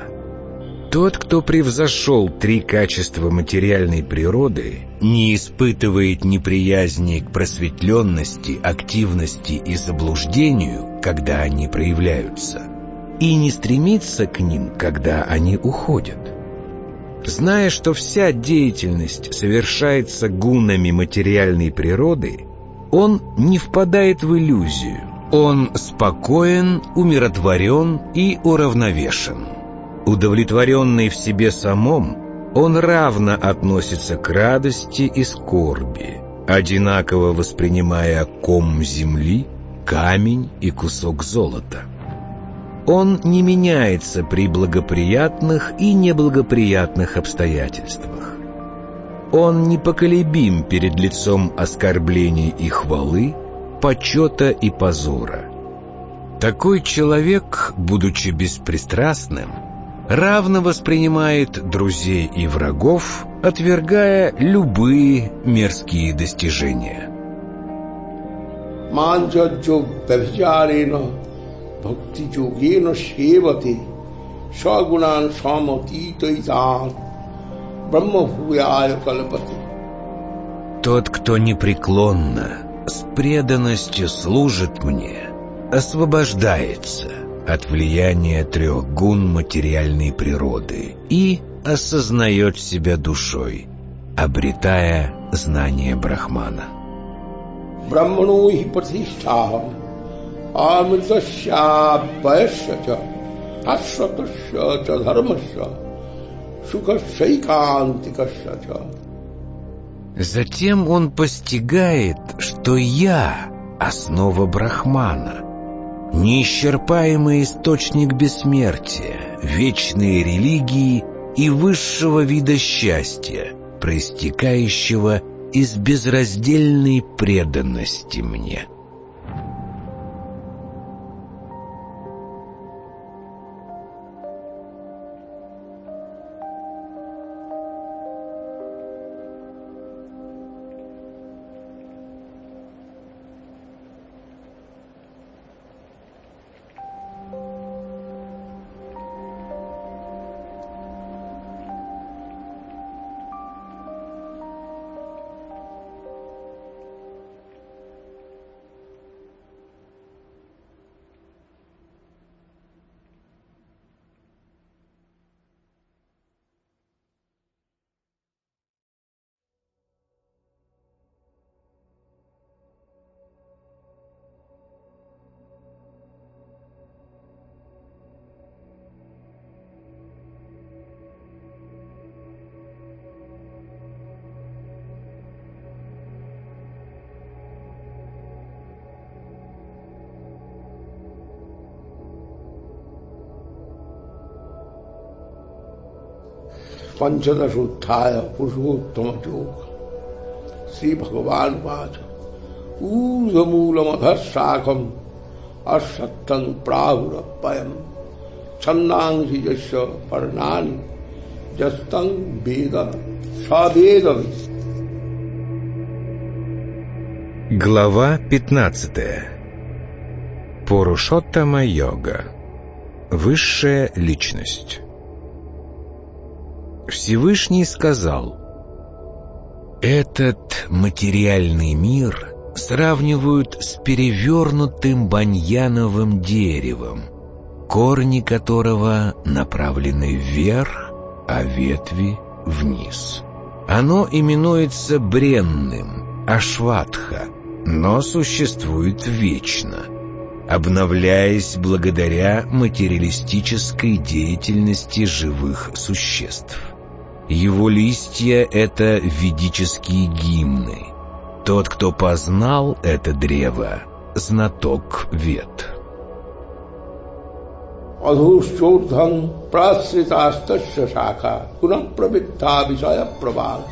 тот, кто превзошел три качества материальной природы, не испытывает неприязни к просветленности, активности и заблуждению, когда они проявляются, и не стремится к ним, когда они уходят. Зная, что вся деятельность совершается гунами материальной природы, он не впадает в иллюзию. Он спокоен, умиротворен и уравновешен. Удовлетворенный в себе самом, он равно относится к радости и скорби, одинаково воспринимая ком земли, камень и кусок золота. Он не меняется при благоприятных и неблагоприятных обстоятельствах. Он непоколебим перед лицом оскорблений и хвалы, почета и позора. Такой человек, будучи беспристрастным, равно воспринимает друзей и врагов, отвергая любые мерзкие достижения. Тот, кто непреклонно, с преданностью служит мне, освобождается – от влияния трех гун материальной природы и осознает себя душой, обретая знание Брахмана. Брахману и пратиштха, амритаща паяшача, ашратаща дхармаща, шукашайкантикащача. Затем он постигает, что «я» — основа Брахмана, неисчерпаемый источник бессмертия, вечной религии и высшего вида счастья, проистекающего из безраздельной преданности мне. पंचदश उत्थाय पुरुषोत्तम योग श्री भगवान वाच ऊर्धमूलमध शाखम असत्यं प्राहुरपयम छन्दांसी यश पर्णानि जस्तं वेद सवेद Глава 15. Пурушоттама йога. Высшая личность. Всевышний сказал, «Этот материальный мир сравнивают с перевернутым баньяновым деревом, корни которого направлены вверх, а ветви вниз. Оно именуется бренным, ашватха, но существует вечно, обновляясь благодаря материалистической деятельности живых существ. Его листья — это ведические гимны. Тот, кто познал это древо, знаток вет. अधूश्चोर्धं प्राश्रितास्तस्य शाखा पुनः प्रवृत्ता विषय प्रभाव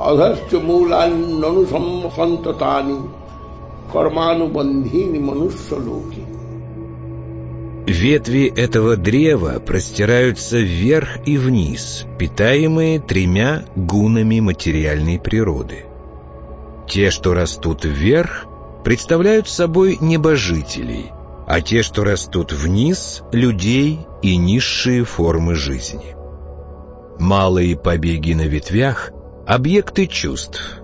अधश्च मूलान्यनुसंसन्ततानि कर्मानुबन्धीनि मनुष्यलोके Ветви этого древа простираются вверх и вниз, питаемые тремя гунами материальной природы. Те, что растут вверх, представляют собой небожителей, а те, что растут вниз, людей и низшие формы жизни. Малые побеги на ветвях — объекты чувств.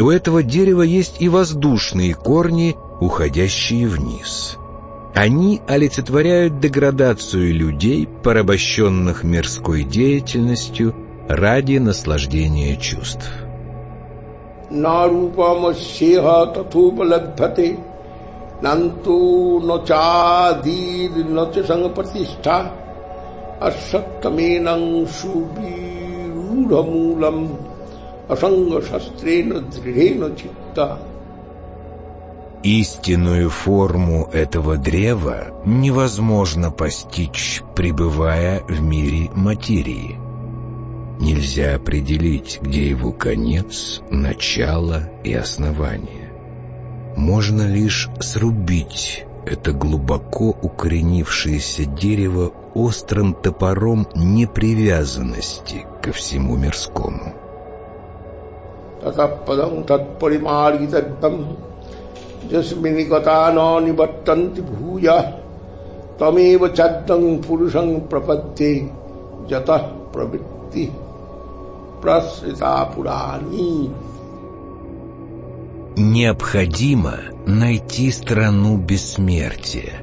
У этого дерева есть и воздушные корни, уходящие вниз. Они олицетворяют деградацию людей, порабощенных мирской деятельностью ради наслаждения чувств. नन्तु न चादीर् न च सङ्गप्रतिष्ठा असक्तमेनं सुविरूढमूलम् असङ्गशस्त्रेण दृढेन चित्ता Истинную форму этого древа невозможно постичь, пребывая в мире материи. Нельзя определить, где его конец, начало и основание можно лишь срубить это глубоко укоренившееся дерево острым топором непривязанности ко всему мирскому. तमेव चद्दं पुरुषं प्रपद्ये जतः प्रवृत्ति प्रसृता पुराणी Необходимо найти страну бессмертия,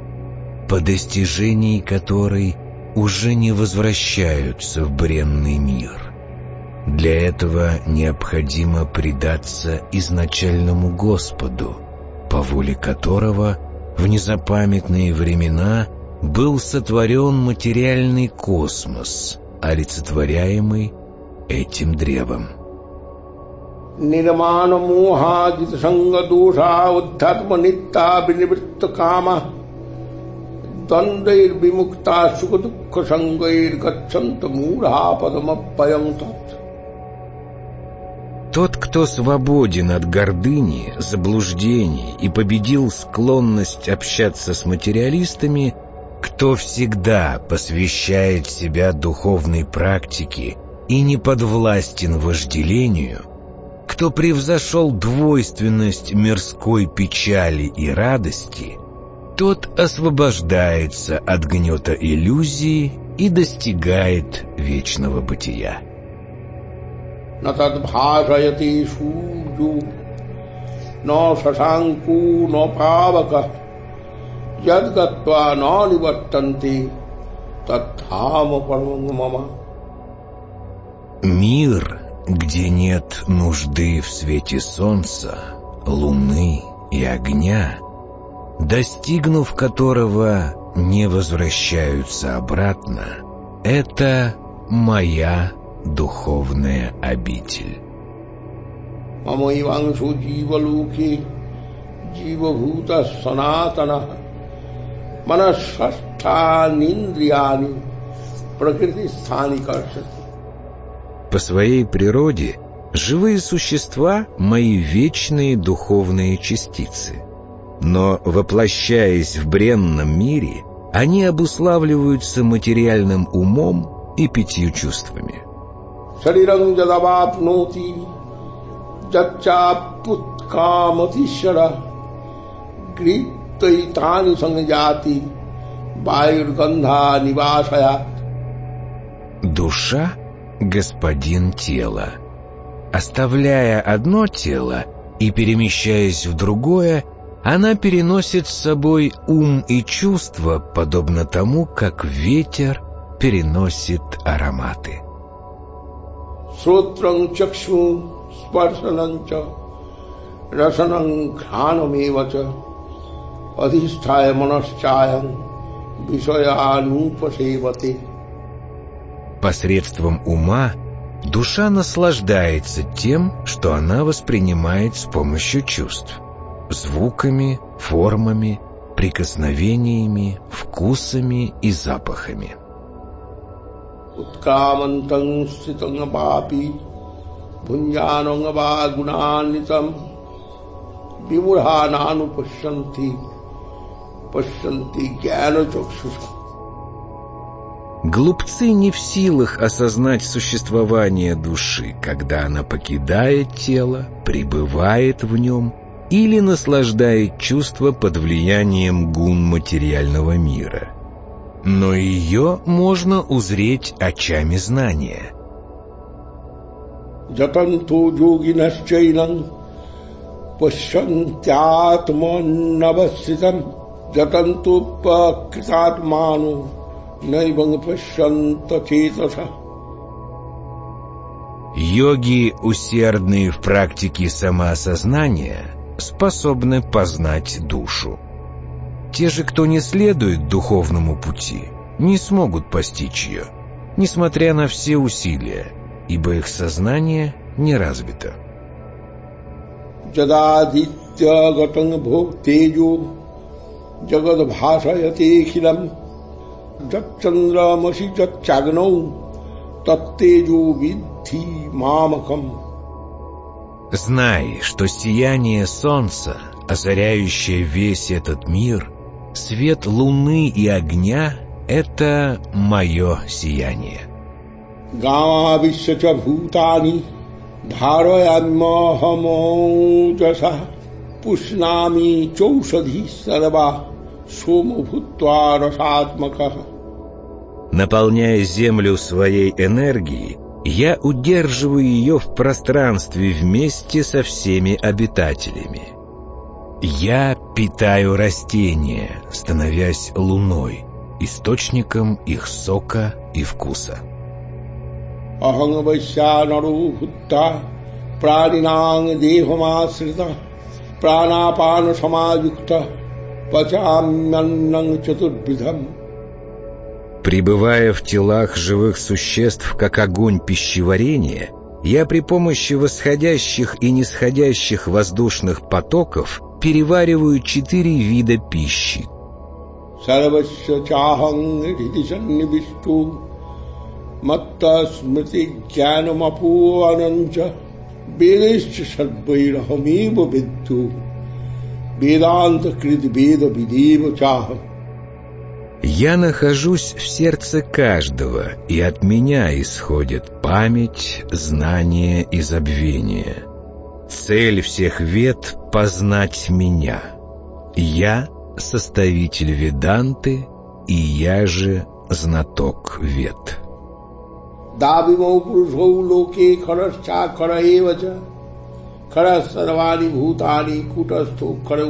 по достижении которой уже не возвращаются в бренный мир. Для этого необходимо предаться изначальному Господу, по воле которого в незапамятные времена был сотворен материальный космос, олицетворяемый этим древом. দ্বন্দ্বৈর্বিমুক্তা সুখ দুঃখ সঙ্গৈর গচ্ছন্ত মূঢ়া পদমপ্যয়ন্ত тот, кто свободен от гордыни, заблуждений и победил склонность общаться с материалистами, кто всегда посвящает себя духовной практике и не подвластен вожделению – кто превзошел двойственность мирской печали и радости, тот освобождается от гнета иллюзии и достигает вечного бытия. Но шашанку, но павака, ядгатва, но ниваттанти, тадхама парамангмама. Мир где нет нужды в свете солнца, луны и огня, достигнув которого не возвращаются обратно, это моя духовная обитель. Дживалуки, санатана, пракрити. По своей природе живые существа — мои вечные духовные частицы. Но, воплощаясь в бренном мире, они обуславливаются материальным умом и пятью чувствами. शरीरं यदवाप्नोति जच्चापुत्कामतीश्वर गृहीत्वैतानि संजाति वायुर्गन्धा निवासयात् Душа — господин тела. Оставляя одно тело и перемещаясь в другое, она переносит с собой ум и чувства, подобно тому, как ветер переносит ароматы. श्रोत्रं चक्षु स्पर्शनं च रसनं घ्राणमेव च अधिष्ठाय मनश्चायं विषयानुपसेवते Посредством ума душа наслаждается тем, что она воспринимает с помощью чувств. Звуками, формами, прикосновениями, вкусами и запахами. उत्क्रामन्तं स्थितं पापि भुञ्जानं वा गुणान्वितं विमूढानानुपश्यन्ति पश्यन्ति ज्ञानचक्षुषा Глупцы не в силах осознать существование души, когда она покидает тело, пребывает в нем или наслаждает чувства под влиянием гун материального мира. но ее можно узреть очами знания. Джатанту йогинашчайнам пашантятманаваситам джатанту пакритатману найванг пашантачетаса. Йоги, усердные в практике самоосознания, способны познать душу. Те же, кто не следует духовному пути, не смогут постичь ее, несмотря на все усилия, ибо их сознание не развито. Знай, что сияние солнца, озаряющее весь этот мир, Свет луны и огня — это мое сияние. Наполняя Землю своей энергией, я удерживаю ее в пространстве вместе со всеми обитателями. Я питаю растения, становясь луной, источником их сока и вкуса. अहं वैश्यानरो भूत्वा प्राणिनां देहमाश्रितः प्राणापानसमायुक्तः पचाम्यन्नं चतुर्विधम् Пребывая в телах живых существ, как огонь пищеварения, я при помощи восходящих и нисходящих воздушных потоков переваривают четыре вида пищи. Я нахожусь в сердце каждого, и от меня исходит память, знание и забвение. Цель всех вед — познать меня. Я — составитель веданты, и я же знаток вед. Давимо пурушоу локе харашча хара эвача, бхутани кутасту хара.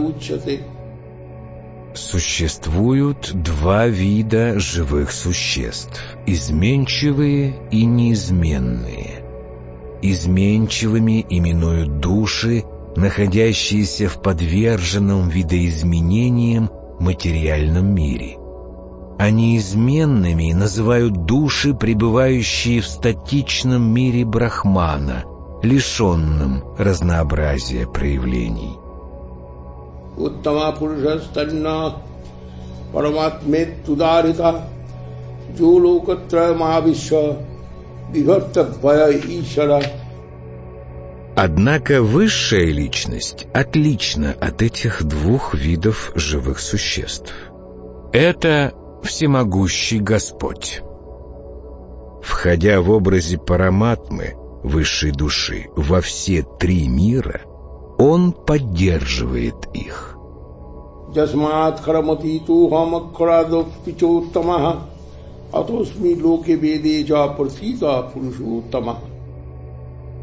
Существуют два вида живых существ – изменчивые и неизменные – изменчивыми именуют души, находящиеся в подверженном видоизменениям материальном мире. А неизменными называют души, пребывающие в статичном мире Брахмана, лишенном разнообразия проявлений. Уттама Однако высшая личность отлична от этих двух видов живых существ. Это всемогущий Господь. Входя в образе параматмы, высшей души, во все три мира, он поддерживает их. Атосми локе ведеджа парсита пурушуттама.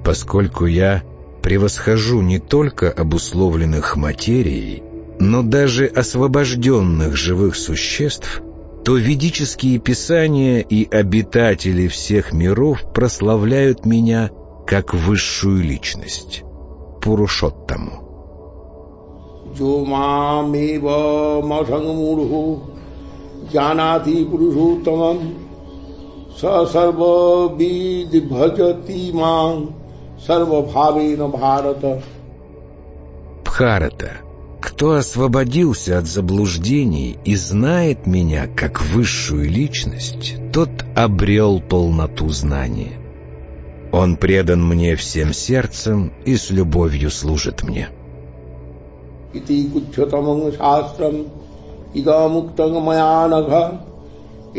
Поскольку я превосхожу не только обусловленных материей, но даже освобожденных живых существ, то ведические писания и обитатели всех миров прославляют меня как высшую личность. Пурушоттаму. Джумамева Машангамурху जानाति पुरुषोत्तमं स सर्वविद् भजति मां सर्वभावेन भारत Бхарата, кто освободился от заблуждений и знает меня как высшую личность, тот обрел полноту знания. Он предан мне всем сердцем и с любовью служит мне. इति कुच्छतमं शास्त्रम् इदमुक्तं मया नघ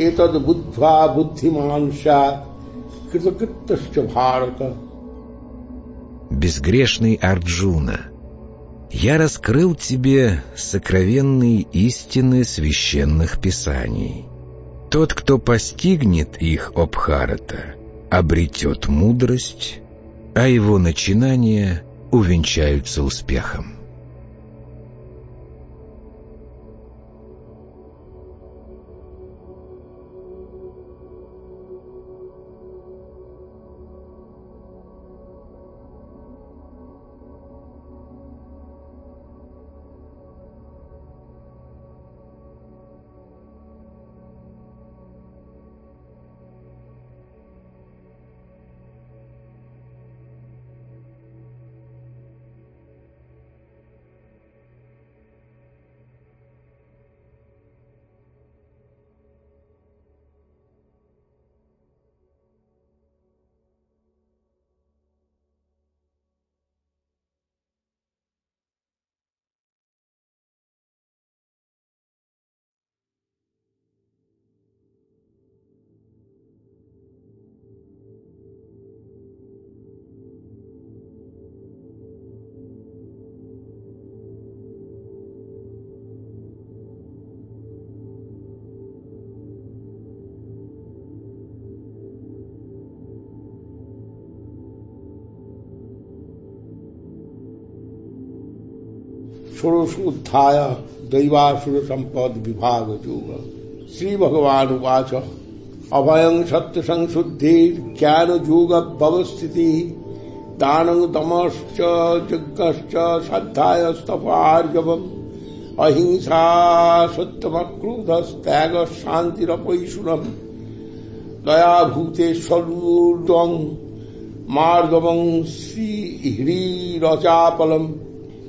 एतद् बुद्ध्वा बुद्धिमान् स्यात् कृतकृत्यश्च भारत Безгрешный Арджуна, я раскрыл тебе сокровенные истины священных писаний. Тот, кто постигнет их, Обхарата, обретет мудрость, а его начинания увенчаются успехом. षोडशोत्थाय दैवासुर संपद विभाग योग श्री भगवान उवाच अभयं सत्य संशुद्धि ज्ञान योग व्यवस्थिति दानं दमश्च यज्ञश्च श्रद्धाय स्तपार्जवम् अहिंसा सत्यमक्रोधस्त्याग शान्तिरपैशुरम् दयाभूतेश्वरूर्दम् मार्गवं श्रीह्रीरचापलम्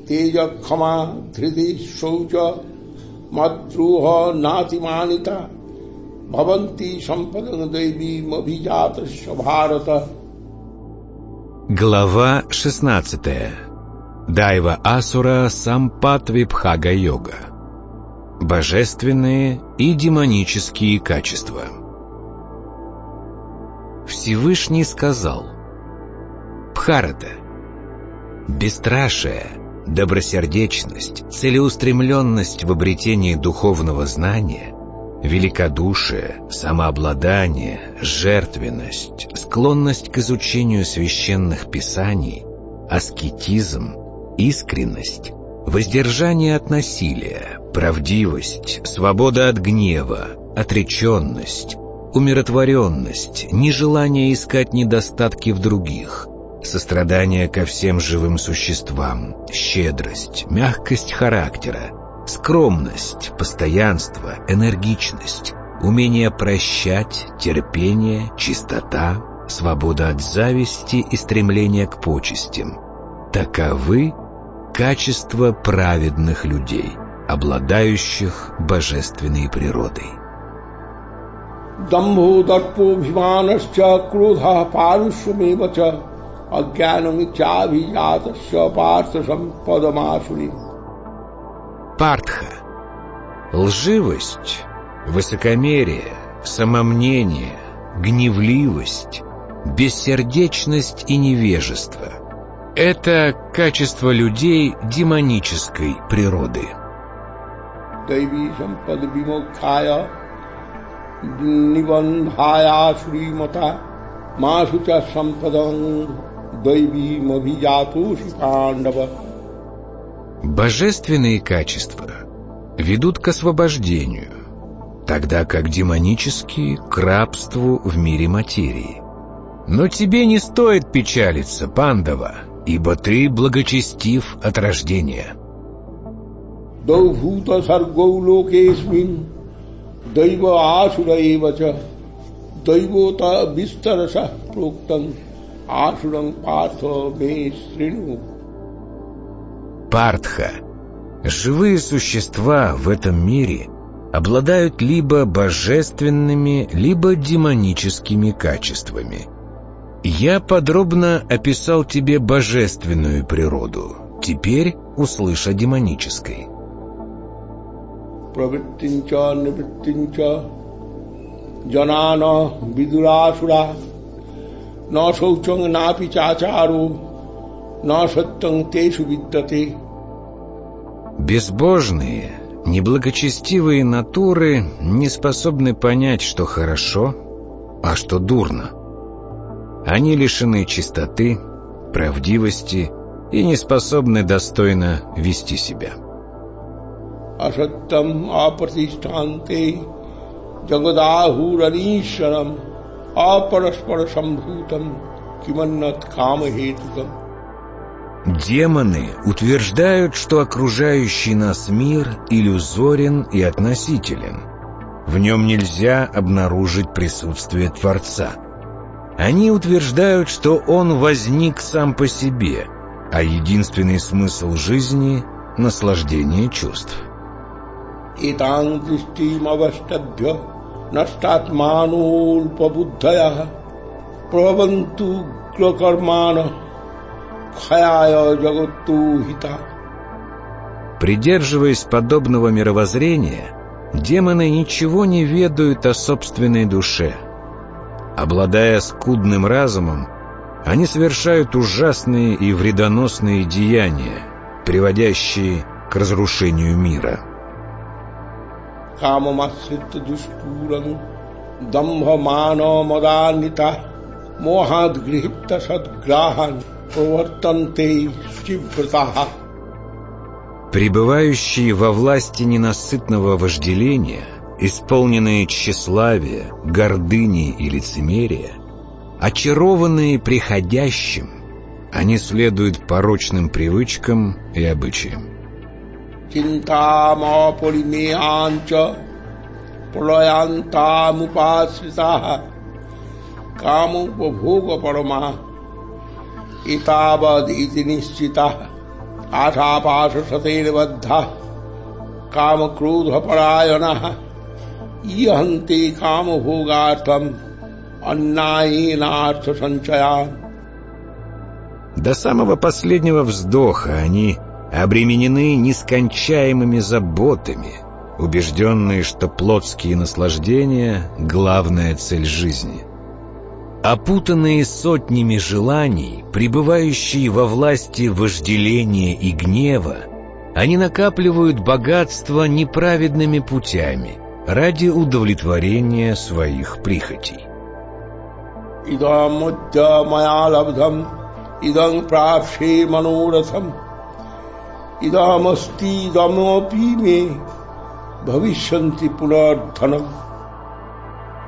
तेज क्षमा धृति शौच मद्रोह नातिमानिता भवन्ति सम्पदं दैवीमभिजात भारत Глава 16. Дайва Асура Сампат Випхага Йога. Божественные и демонические качества. Всевышний сказал Бхарата, бесстрашие, добросердечность, целеустремленность в обретении духовного знания, великодушие, самообладание, жертвенность, склонность к изучению священных писаний, аскетизм, искренность, воздержание от насилия, правдивость, свобода от гнева, отреченность, умиротворенность, нежелание искать недостатки в других, сострадание ко всем живым существам, щедрость, мягкость характера, скромность, постоянство, энергичность, умение прощать, терпение, чистота, свобода от зависти и стремление к почестям. Таковы качества праведных людей, обладающих божественной природой. दम्भो दर्पोभिमानश्च क्रोधः पारुष्यमेव च अज्ञानमिच्छाभिजातस्य पार्थ सम्पदमासुरी Партха. Лживость, высокомерие, самомнение, гневливость, бессердечность и невежество – это качество людей демонической природы. दैवी संपद विमोक्षाय निबंधाया श्रीमता मासु च संपदं दैवीमभिजातोषि पांडव Божественные качества ведут к освобождению, тогда как демонические — к рабству в мире материи. Но тебе не стоит печалиться, Пандава, ибо ты благочестив от рождения. दौभूत सर्गौ लोकेऽस्मिन् दैव आसुर एव च दैवोत विस्तरसः Ашурам Пасо Бейсрину. Партха. Живые существа в этом мире обладают либо божественными, либо демоническими качествами. Я подробно описал тебе божественную природу. Теперь услышь о демонической. Правиттинча, невиттинча, джанана, бидурасура, न शौचं नापि चाचारो न सत्यं तेषु विद्यते Безбожные, неблагочестивые натуры не способны понять, что хорошо, а что дурно. Они лишены чистоты, правдивости и не способны достойно вести себя. असत्यम् апарспара самбхутам киманнат кама. Демоны утверждают, что окружающий нас мир иллюзорен и относителен. В нем нельзя обнаружить присутствие Творца. Они утверждают, что он возник сам по себе, а единственный смысл жизни — наслаждение чувств. Итан дистим аваштабья प्रभवन्तु ग्रकर्मान खयाय जगत्तु हिता Придерживаясь подобного мировоззрения, демоны ничего не ведают о собственной душе. Обладая скудным разумом, они совершают ужасные и вредоносные деяния, приводящие к разрушению мира. काममाश्रित्य दुष्पूरम् दम्भमानमदान्विता मोहाद्गृहीत सद्ग्राहान् प्रवर्तन्ते शुचिव्रताः Пребывающие во власти ненасытного вожделения, исполненные тщеславия, гордыни и лицемерия, очарованные приходящим, они следуют порочным привычкам и обычаям. चिन्तामपरिमेयाञ्च प्रलयान्तामुपाश्रिताः कामुपभोगपरमा एतावदिति निश्चिताः आशापाशसतेर्बद्धाः कामक्रोधपरायणाः ईहन्ते कामभोगार्थम् अन्नायेनार्थसञ्चयान् До самого последнего вздоха они обременены нескончаемыми заботами, убежденные, что плотские наслаждения — главная цель жизни. Опутанные сотнями желаний, пребывающие во власти вожделения и гнева, они накапливают богатство неправедными путями ради удовлетворения своих прихотей. «Идам муття лабдам, идам правши мануратам» идамости ме бхавишанти пунардханам.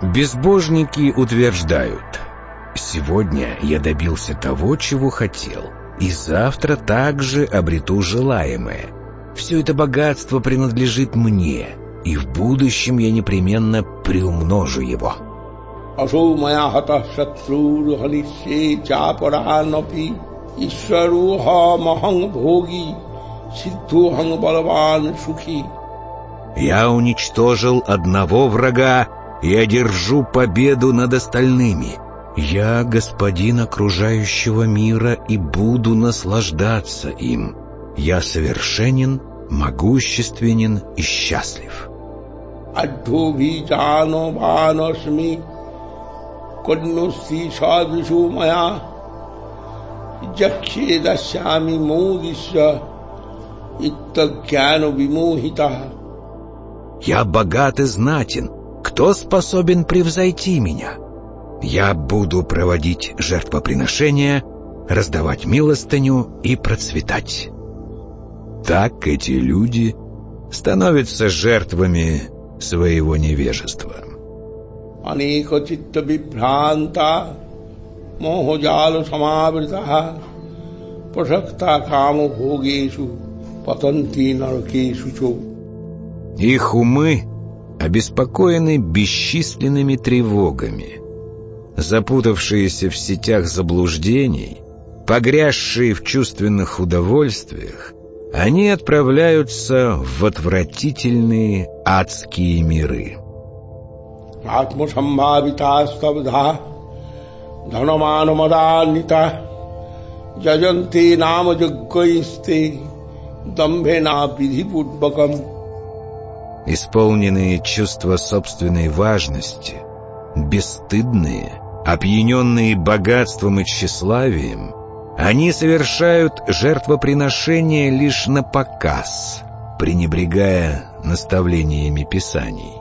Безбожники утверждают, сегодня я добился того, чего хотел, и завтра также обрету желаемое. Все это богатство принадлежит мне, и в будущем я непременно приумножу его. Асо Сиддхохан Балаван Шухи. Я уничтожил одного врага, я держу победу над остальными. Я господин окружающего мира и буду наслаждаться им. Я совершенен, могущественен и счастлив. Адху Я богат и знатен. Кто способен превзойти меня? Я буду проводить жертвоприношения, раздавать милостыню и процветать. Так эти люди становятся жертвами своего невежества. अनेक चित्त विभ्रांता मोहजाल समावृता प्रसक्ता их умы обеспокоены бесчисленными тревогами, запутавшиеся в сетях заблуждений, погрязшие в чувственных удовольствиях, они отправляются в отвратительные адские миры. Атмасаммавита ставдха, дханаманамаданита, джаджанти दम्भेना विधिपूर्वकम् Исполненные чувства собственной важности, бесстыдные, опьяненные богатством и тщеславием, они совершают жертвоприношения лишь на показ, пренебрегая наставлениями Писаний.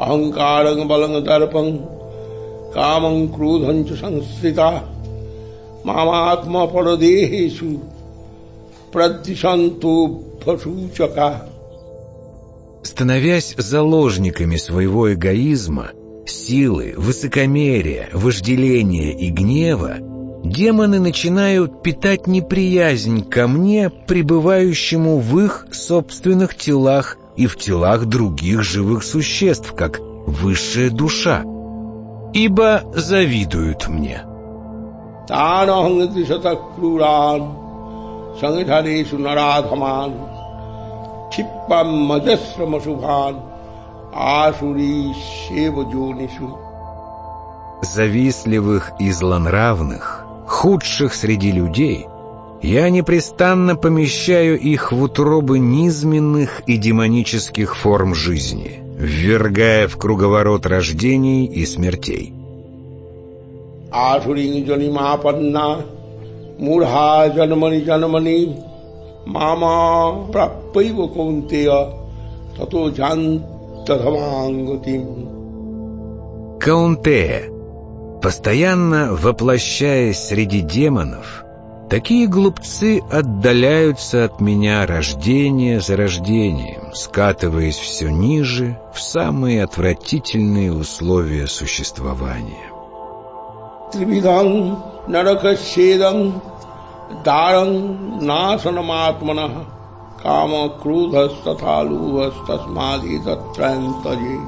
अहंकारं बलं दर्पं कामं क्रोधं च संस्थिता मामात्मपरदेहेषु протишантубхасучака. Становясь заложниками своего эгоизма, силы, высокомерия, вожделения и гнева, демоны начинают питать неприязнь ко мне, пребывающему в их собственных телах и в телах других живых существ, как высшая душа, ибо завидуют мне. Тарахангтришата Завистливых и злонравных, худших среди людей — я непрестанно помещаю их в утробы низменных и демонических форм жизни, ввергая в круговорот рождений и смертей. Мама праппайва каунтея тато Каунтея, постоянно воплощаясь среди демонов, Такие глупцы отдаляются от меня рождение за рождением, скатываясь все ниже в самые отвратительные условия существования. Наракашедам дарам насанаматмана кама крудхастаталувастасмади татрантаджи.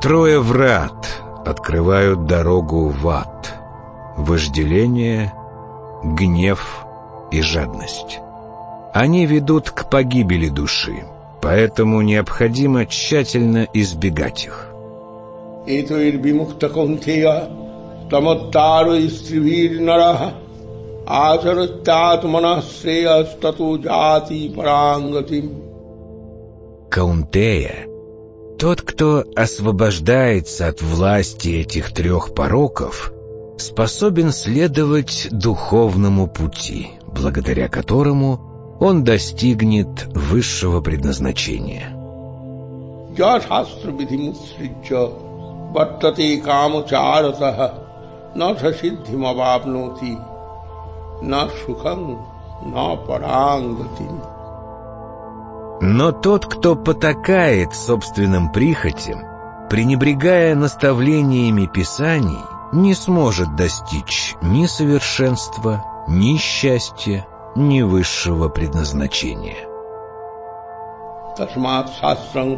Трое врат открывают дорогу в ад. Вожделение — гнев и жадность. Они ведут к погибели души, поэтому необходимо тщательно избегать их. Каунтея — тот, кто освобождается от власти этих трех пороков — способен следовать духовному пути, благодаря которому он достигнет высшего предназначения. Но тот, кто потакает собственным прихотям, пренебрегая наставлениями Писаний, не сможет достичь ни совершенства, ни счастья, ни высшего предназначения. तस्मात् शास्त्रं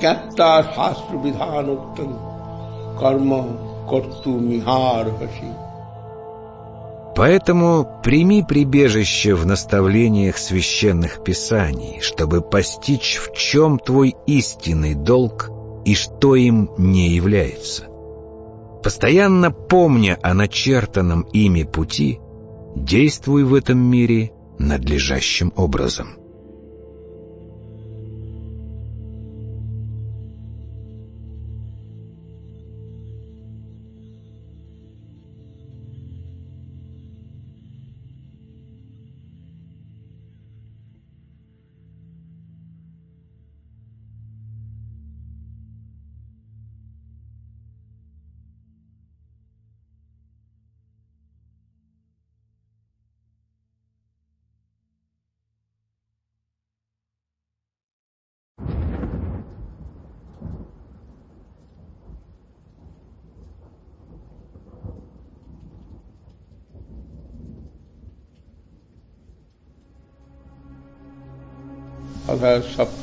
জ্ঞাতা শাস্ত্র বিধানোক্ত কর্ম কর্তুমিহার হসি Поэтому прими прибежище в наставлениях священных писаний, чтобы постичь, в чем твой истинный долг и что им не является. Постоянно помня о начертанном ими пути, действуй в этом мире надлежащим образом.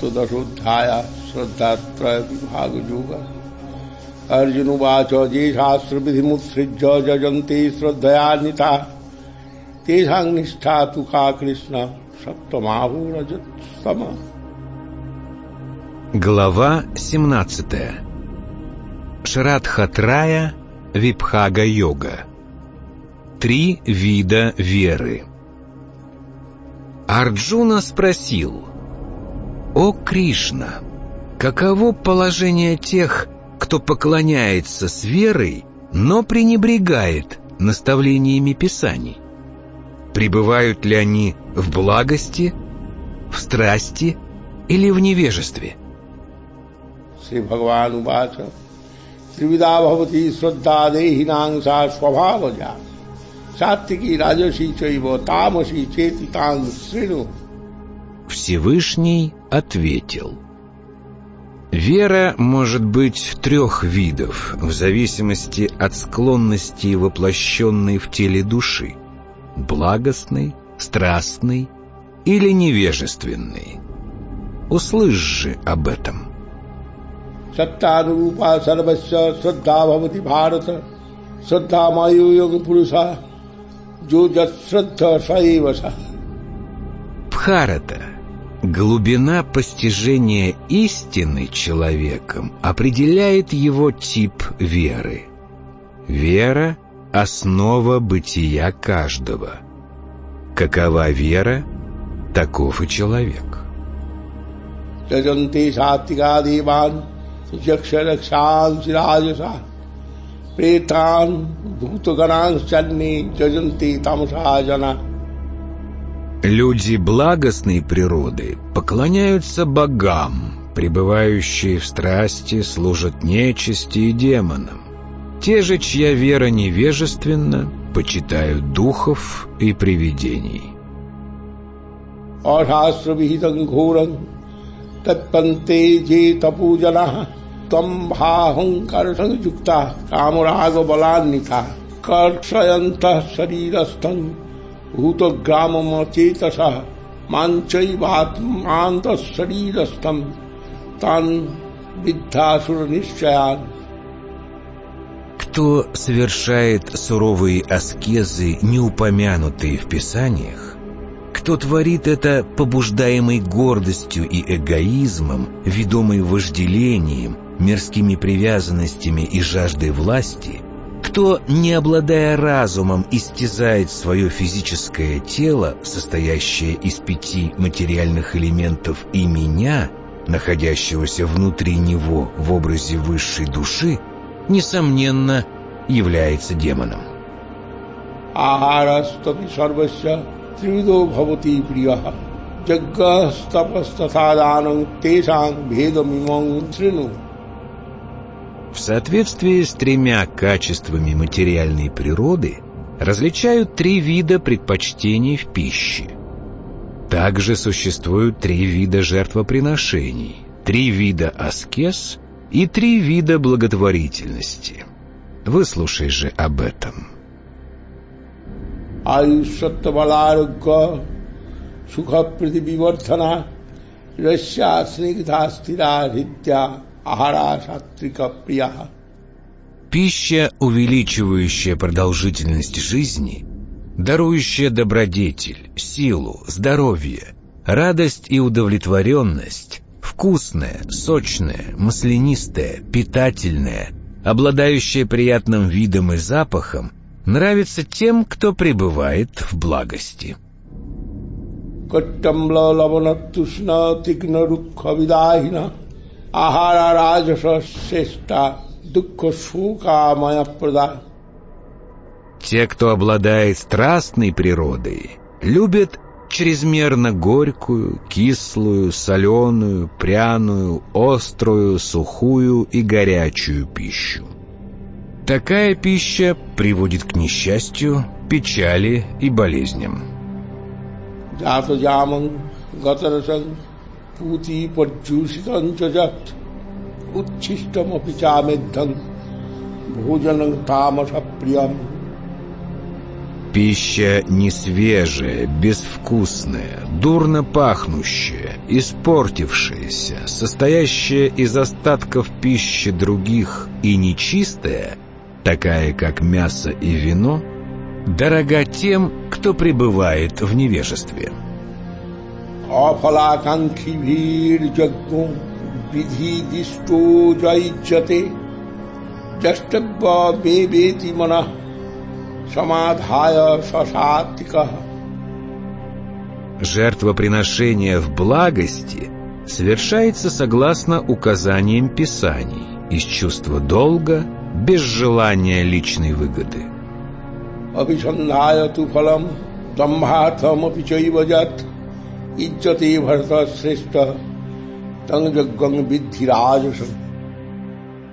सप्तशोध्याय श्रद्धात्रय विभाग योग अर्जुन उवाच ये शास्त्र विधिमुत्सृज्य जजन्ते श्रद्धयान्विता तेषां निष्ठा तु का कृष्ण सप्तमाहो रजतम Глава 17. Шрадхатрая Випхага-йога. Три вида веры. Арджуна спросил, «О Кришна, каково положение тех, кто поклоняется с верой, но пренебрегает наставлениями Писаний? Пребывают ли они в благости, в страсти или в невежестве?» श्री भगवान उवाच त्रिविधा भवती श्रद्धा देहिनां सा स्वभावजा सात्विकी राजसी चैव तामसी चेति तां शृणु Всевышний ответил. Вера может быть трех видов, в зависимости от склонности, воплощенной в теле души. Благостной, страстной или невежественной. Услышь же об этом. Саттарупа сарвасya садда Бхарата садда йога пуруша джоджат садда саеваса Бхарата Глубина постижения истины человеком определяет его тип веры. Вера — основа бытия каждого. Какова вера, таков и человек. Раджанте сатика деван, якшаракшан сиражаса, претан, бхутаганан чанни, раджанте тамсажана — Люди благостной природы поклоняются богам, пребывающие в страсти служат нечисти и демонам. Те же, чья вера невежественна, почитают духов и привидений. अशास्त्र विहितं घोरं तत्पन्ते जे तपूजना त्वं भाहंकर्षयुक्ता कामरागबलान्विता कर्षयन्तः शरीरस्थं भूतग्राममचेतसः माञ्चैवात्मान्तः तान् विद्धासुरनिश्चयान् Кто совершает суровые аскезы, не упомянутые в Писаниях, кто творит это побуждаемый гордостью и эгоизмом, ведомый вожделением, мирскими привязанностями и жаждой власти, кто, не обладая разумом, истязает свое физическое тело, состоящее из пяти материальных элементов и меня, находящегося внутри него в образе высшей души, несомненно, является демоном. आहारस्तपि सर्वस्य त्रिविधो भवति प्रियः यज्ञस्तपस्तथा दानं तेषां भेदमिमं शृणु В соответствии с тремя качествами материальной природы различают три вида предпочтений в пище. Также существуют три вида жертвоприношений, три вида аскез и три вида благотворительности. Выслушай же об этом. आयुष्यत्वबलारोग्य सुखप्रतिविवर्धना रस्या स्निग्धा स्थिरा हृद्या आहारा सात्विक प्रिया Пища, увеличивающая продолжительность жизни, дарующая добродетель, силу, здоровье, радость и удовлетворенность, вкусное, сочное, маслянистое, питательное, обладающее приятным видом и запахом, нравится тем, кто пребывает в благости. Те, кто обладает страстной природой, любят чрезмерно горькую, кислую, соленую, пряную, острую, сухую и горячую пищу. Такая пища приводит к несчастью, печали и болезням. Пища несвежая, безвкусная, дурно пахнущая, испортившаяся, состоящая из остатков пищи других и нечистая, такая как мясо и вино, дорога тем, кто пребывает в невежестве. Жертвоприношение в благости совершается согласно указаниям Писаний, из чувства долга, без желания личной выгоды.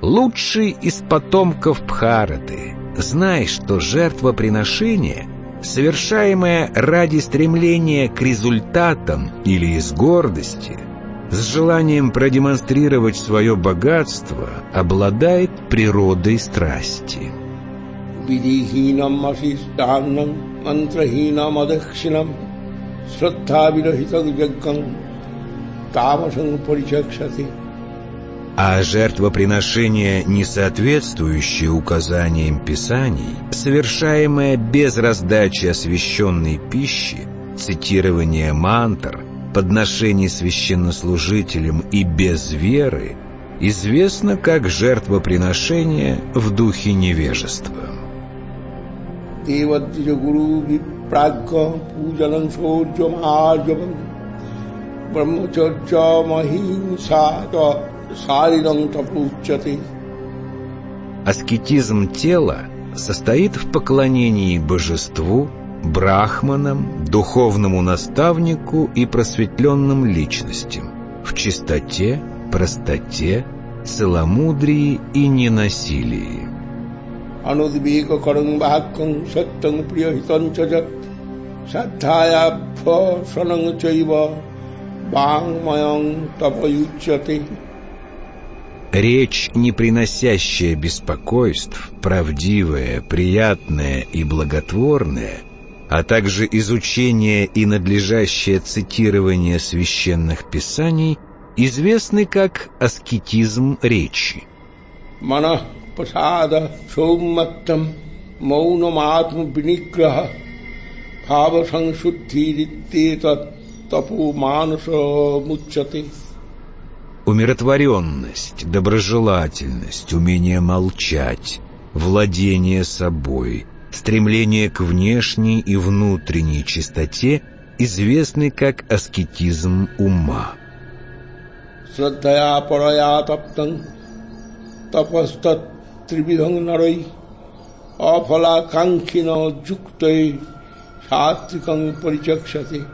Лучший из потомков Бхараты Знай, что жертвоприношение, совершаемое ради стремления к результатам или из гордости, с желанием продемонстрировать свое богатство, обладает природой страсти. А жертвоприношение, не соответствующее указаниям Писаний, совершаемое без раздачи освященной пищи, цитирования мантр, подношений священнослужителям и без веры, известно как жертвоприношение в духе невежества. Брахмачарья махинса Аскетизм тела состоит в поклонении божеству, брахманам, духовному наставнику и просветленным личностям, в чистоте, простоте, целомудрии и ненасилии. Речь, не приносящая беспокойств, правдивая, приятная и благотворная, а также изучение и надлежащее цитирование священных писаний, известны как аскетизм речи. Мана бхава сангшуддхириттетат тапу мануса муччати Умиротворенность, доброжелательность, умение молчать, владение собой, стремление к внешней и внутренней чистоте известны как аскетизм ума. Парая таптан тапастат афала канхино джуктай шатрикам паричакшати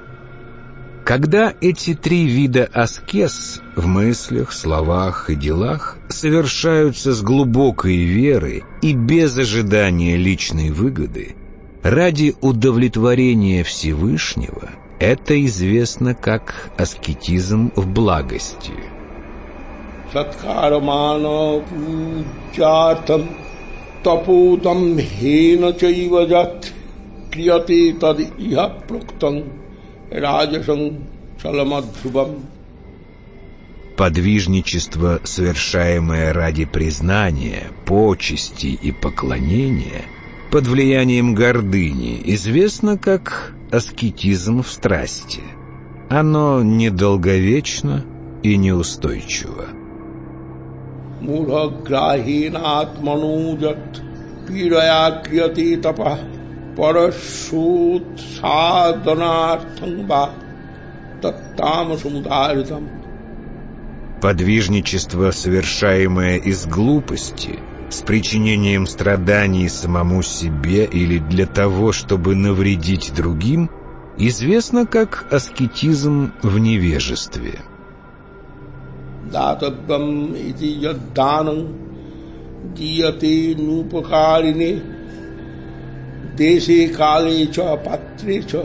когда эти три вида аскез в мыслях, словах и делах совершаются с глубокой верой и без ожидания личной выгоды, ради удовлетворения Всевышнего, это известно как аскетизм в благости. Тапутам хена чайважат крияте тад иха проктам раджасам шаламадхубам. Подвижничество, совершаемое ради признания, почести и поклонения, под влиянием гордыни известно как аскетизм в страсти. Оно недолговечно и неустойчиво. मूढग्राहीणात्मनोजत् पीडया क्रियते तपः परशोत्साधनार्थं वा तत्तामसमुदारितम् Подвижничество, совершаемое из глупости, с причинением страданий самому себе или для того, чтобы навредить другим, известно как аскетизм в невежестве. दातव्यम् इति यद्दानं दीयते नूपकारिणे देशे काले च पात्रे च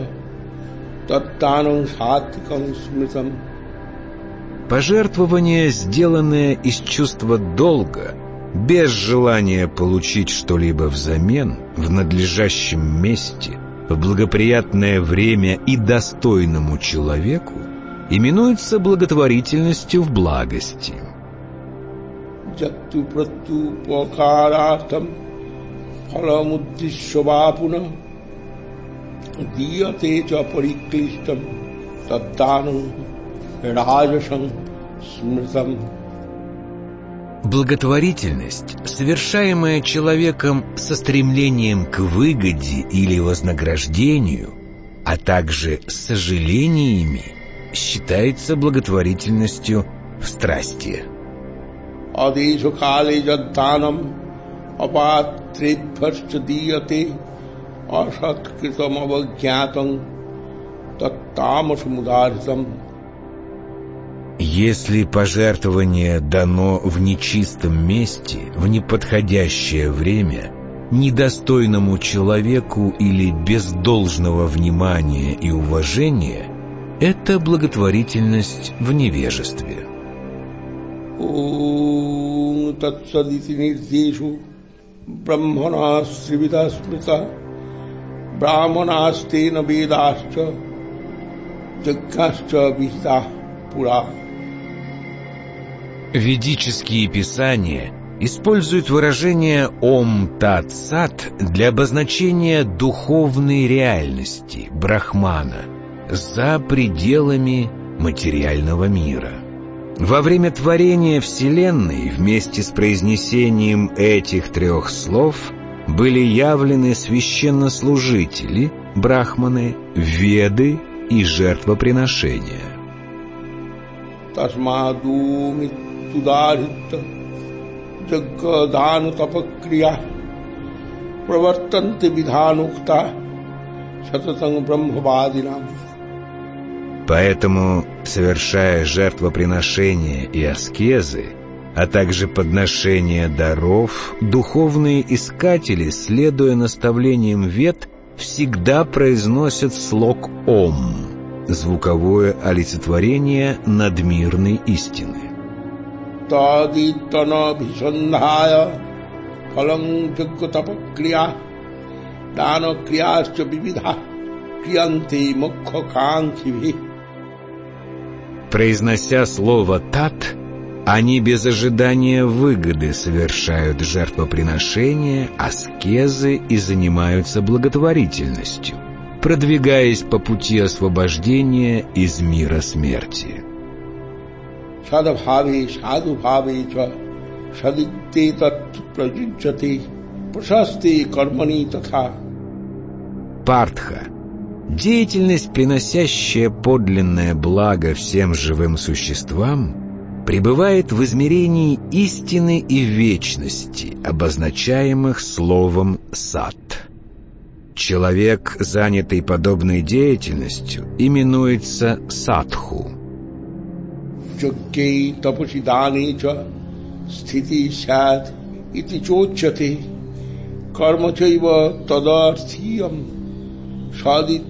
तत्तानं सात्विकं स्मृतम् Пожертвование, сделанное из чувства долга, без желания получить что-либо взамен, в надлежащем месте, в благоприятное время и достойному человеку, именуется благотворительностью в благости. Благотворительность, совершаемая человеком со стремлением к выгоде или вознаграждению, а также с сожалениями, считается благотворительностью в страсти. Джадданам дияте авагьятам если пожертвование дано в нечистом месте, в неподходящее время, недостойному человеку или без должного внимания и уважения, это благотворительность в невежестве. ब्राह्मणास्तेन वेदाश्च यज्ञश्च विहिता पुरा Ведические писания используют выражение «Ом Тат Сат» для обозначения духовной реальности, брахмана, за пределами материального мира. Во время творения Вселенной вместе с произнесением этих трех слов были явлены священнослужители, брахманы, веды и жертвоприношения. सुदारित जग दान तपक्रिया प्रवर्तन्ते विधानोक्ता सतसंग ब्रह्मवादिनाम Поэтому, совершая жертвоприношения и аскезы, а также подношение даров, духовные искатели, следуя наставлениям вет, всегда произносят слог «Ом» — звуковое олицетворение надмирной истины. तदितनभिसन्धाय फलं यज्ञतपक्रिया दानक्रियाश्च विविधा क्रियन्ते मुख्यकाङ्क्षिभिः Произнося слово «тат», они без ожидания выгоды совершают жертвоприношения, аскезы и занимаются благотворительностью, продвигаясь по пути освобождения из мира смерти. Шадабхави, шадубхави, шадитте тат Партха – деятельность, приносящая подлинное благо всем живым существам, пребывает в измерении истины и вечности, обозначаемых словом «сад». Человек, занятый подобной деятельностью, именуется садху – यज्ञै तपसि दाने च स्थिति स्यात् इति चोच्यते कर्म चैव तदर्थीयं садиттевабхидхияте.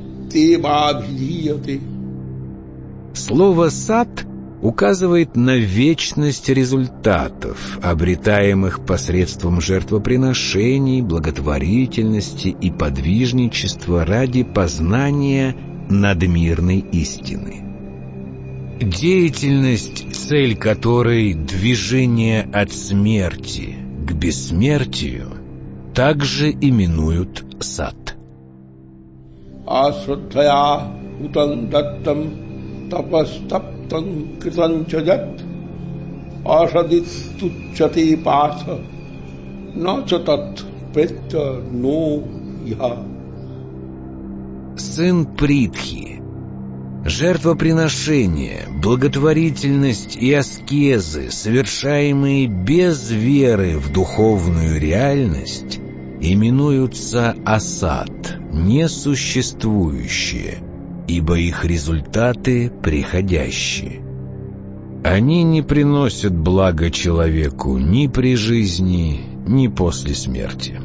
Слово «сад» указывает на вечность результатов, обретаемых посредством жертвоприношений, благотворительности и подвижничества ради познания надмирной истины. Деятельность, цель которой — движение от смерти к бессмертию, также именуют сад. Асватхая утан даттам тапастаптам кританчаджат асадитуччати паса начатат петта но я. Сын Притхи Жертвоприношения, благотворительность и аскезы, совершаемые без веры в духовную реальность, именуются асад, несуществующие, ибо их результаты приходящие. Они не приносят блага человеку ни при жизни, ни после смерти.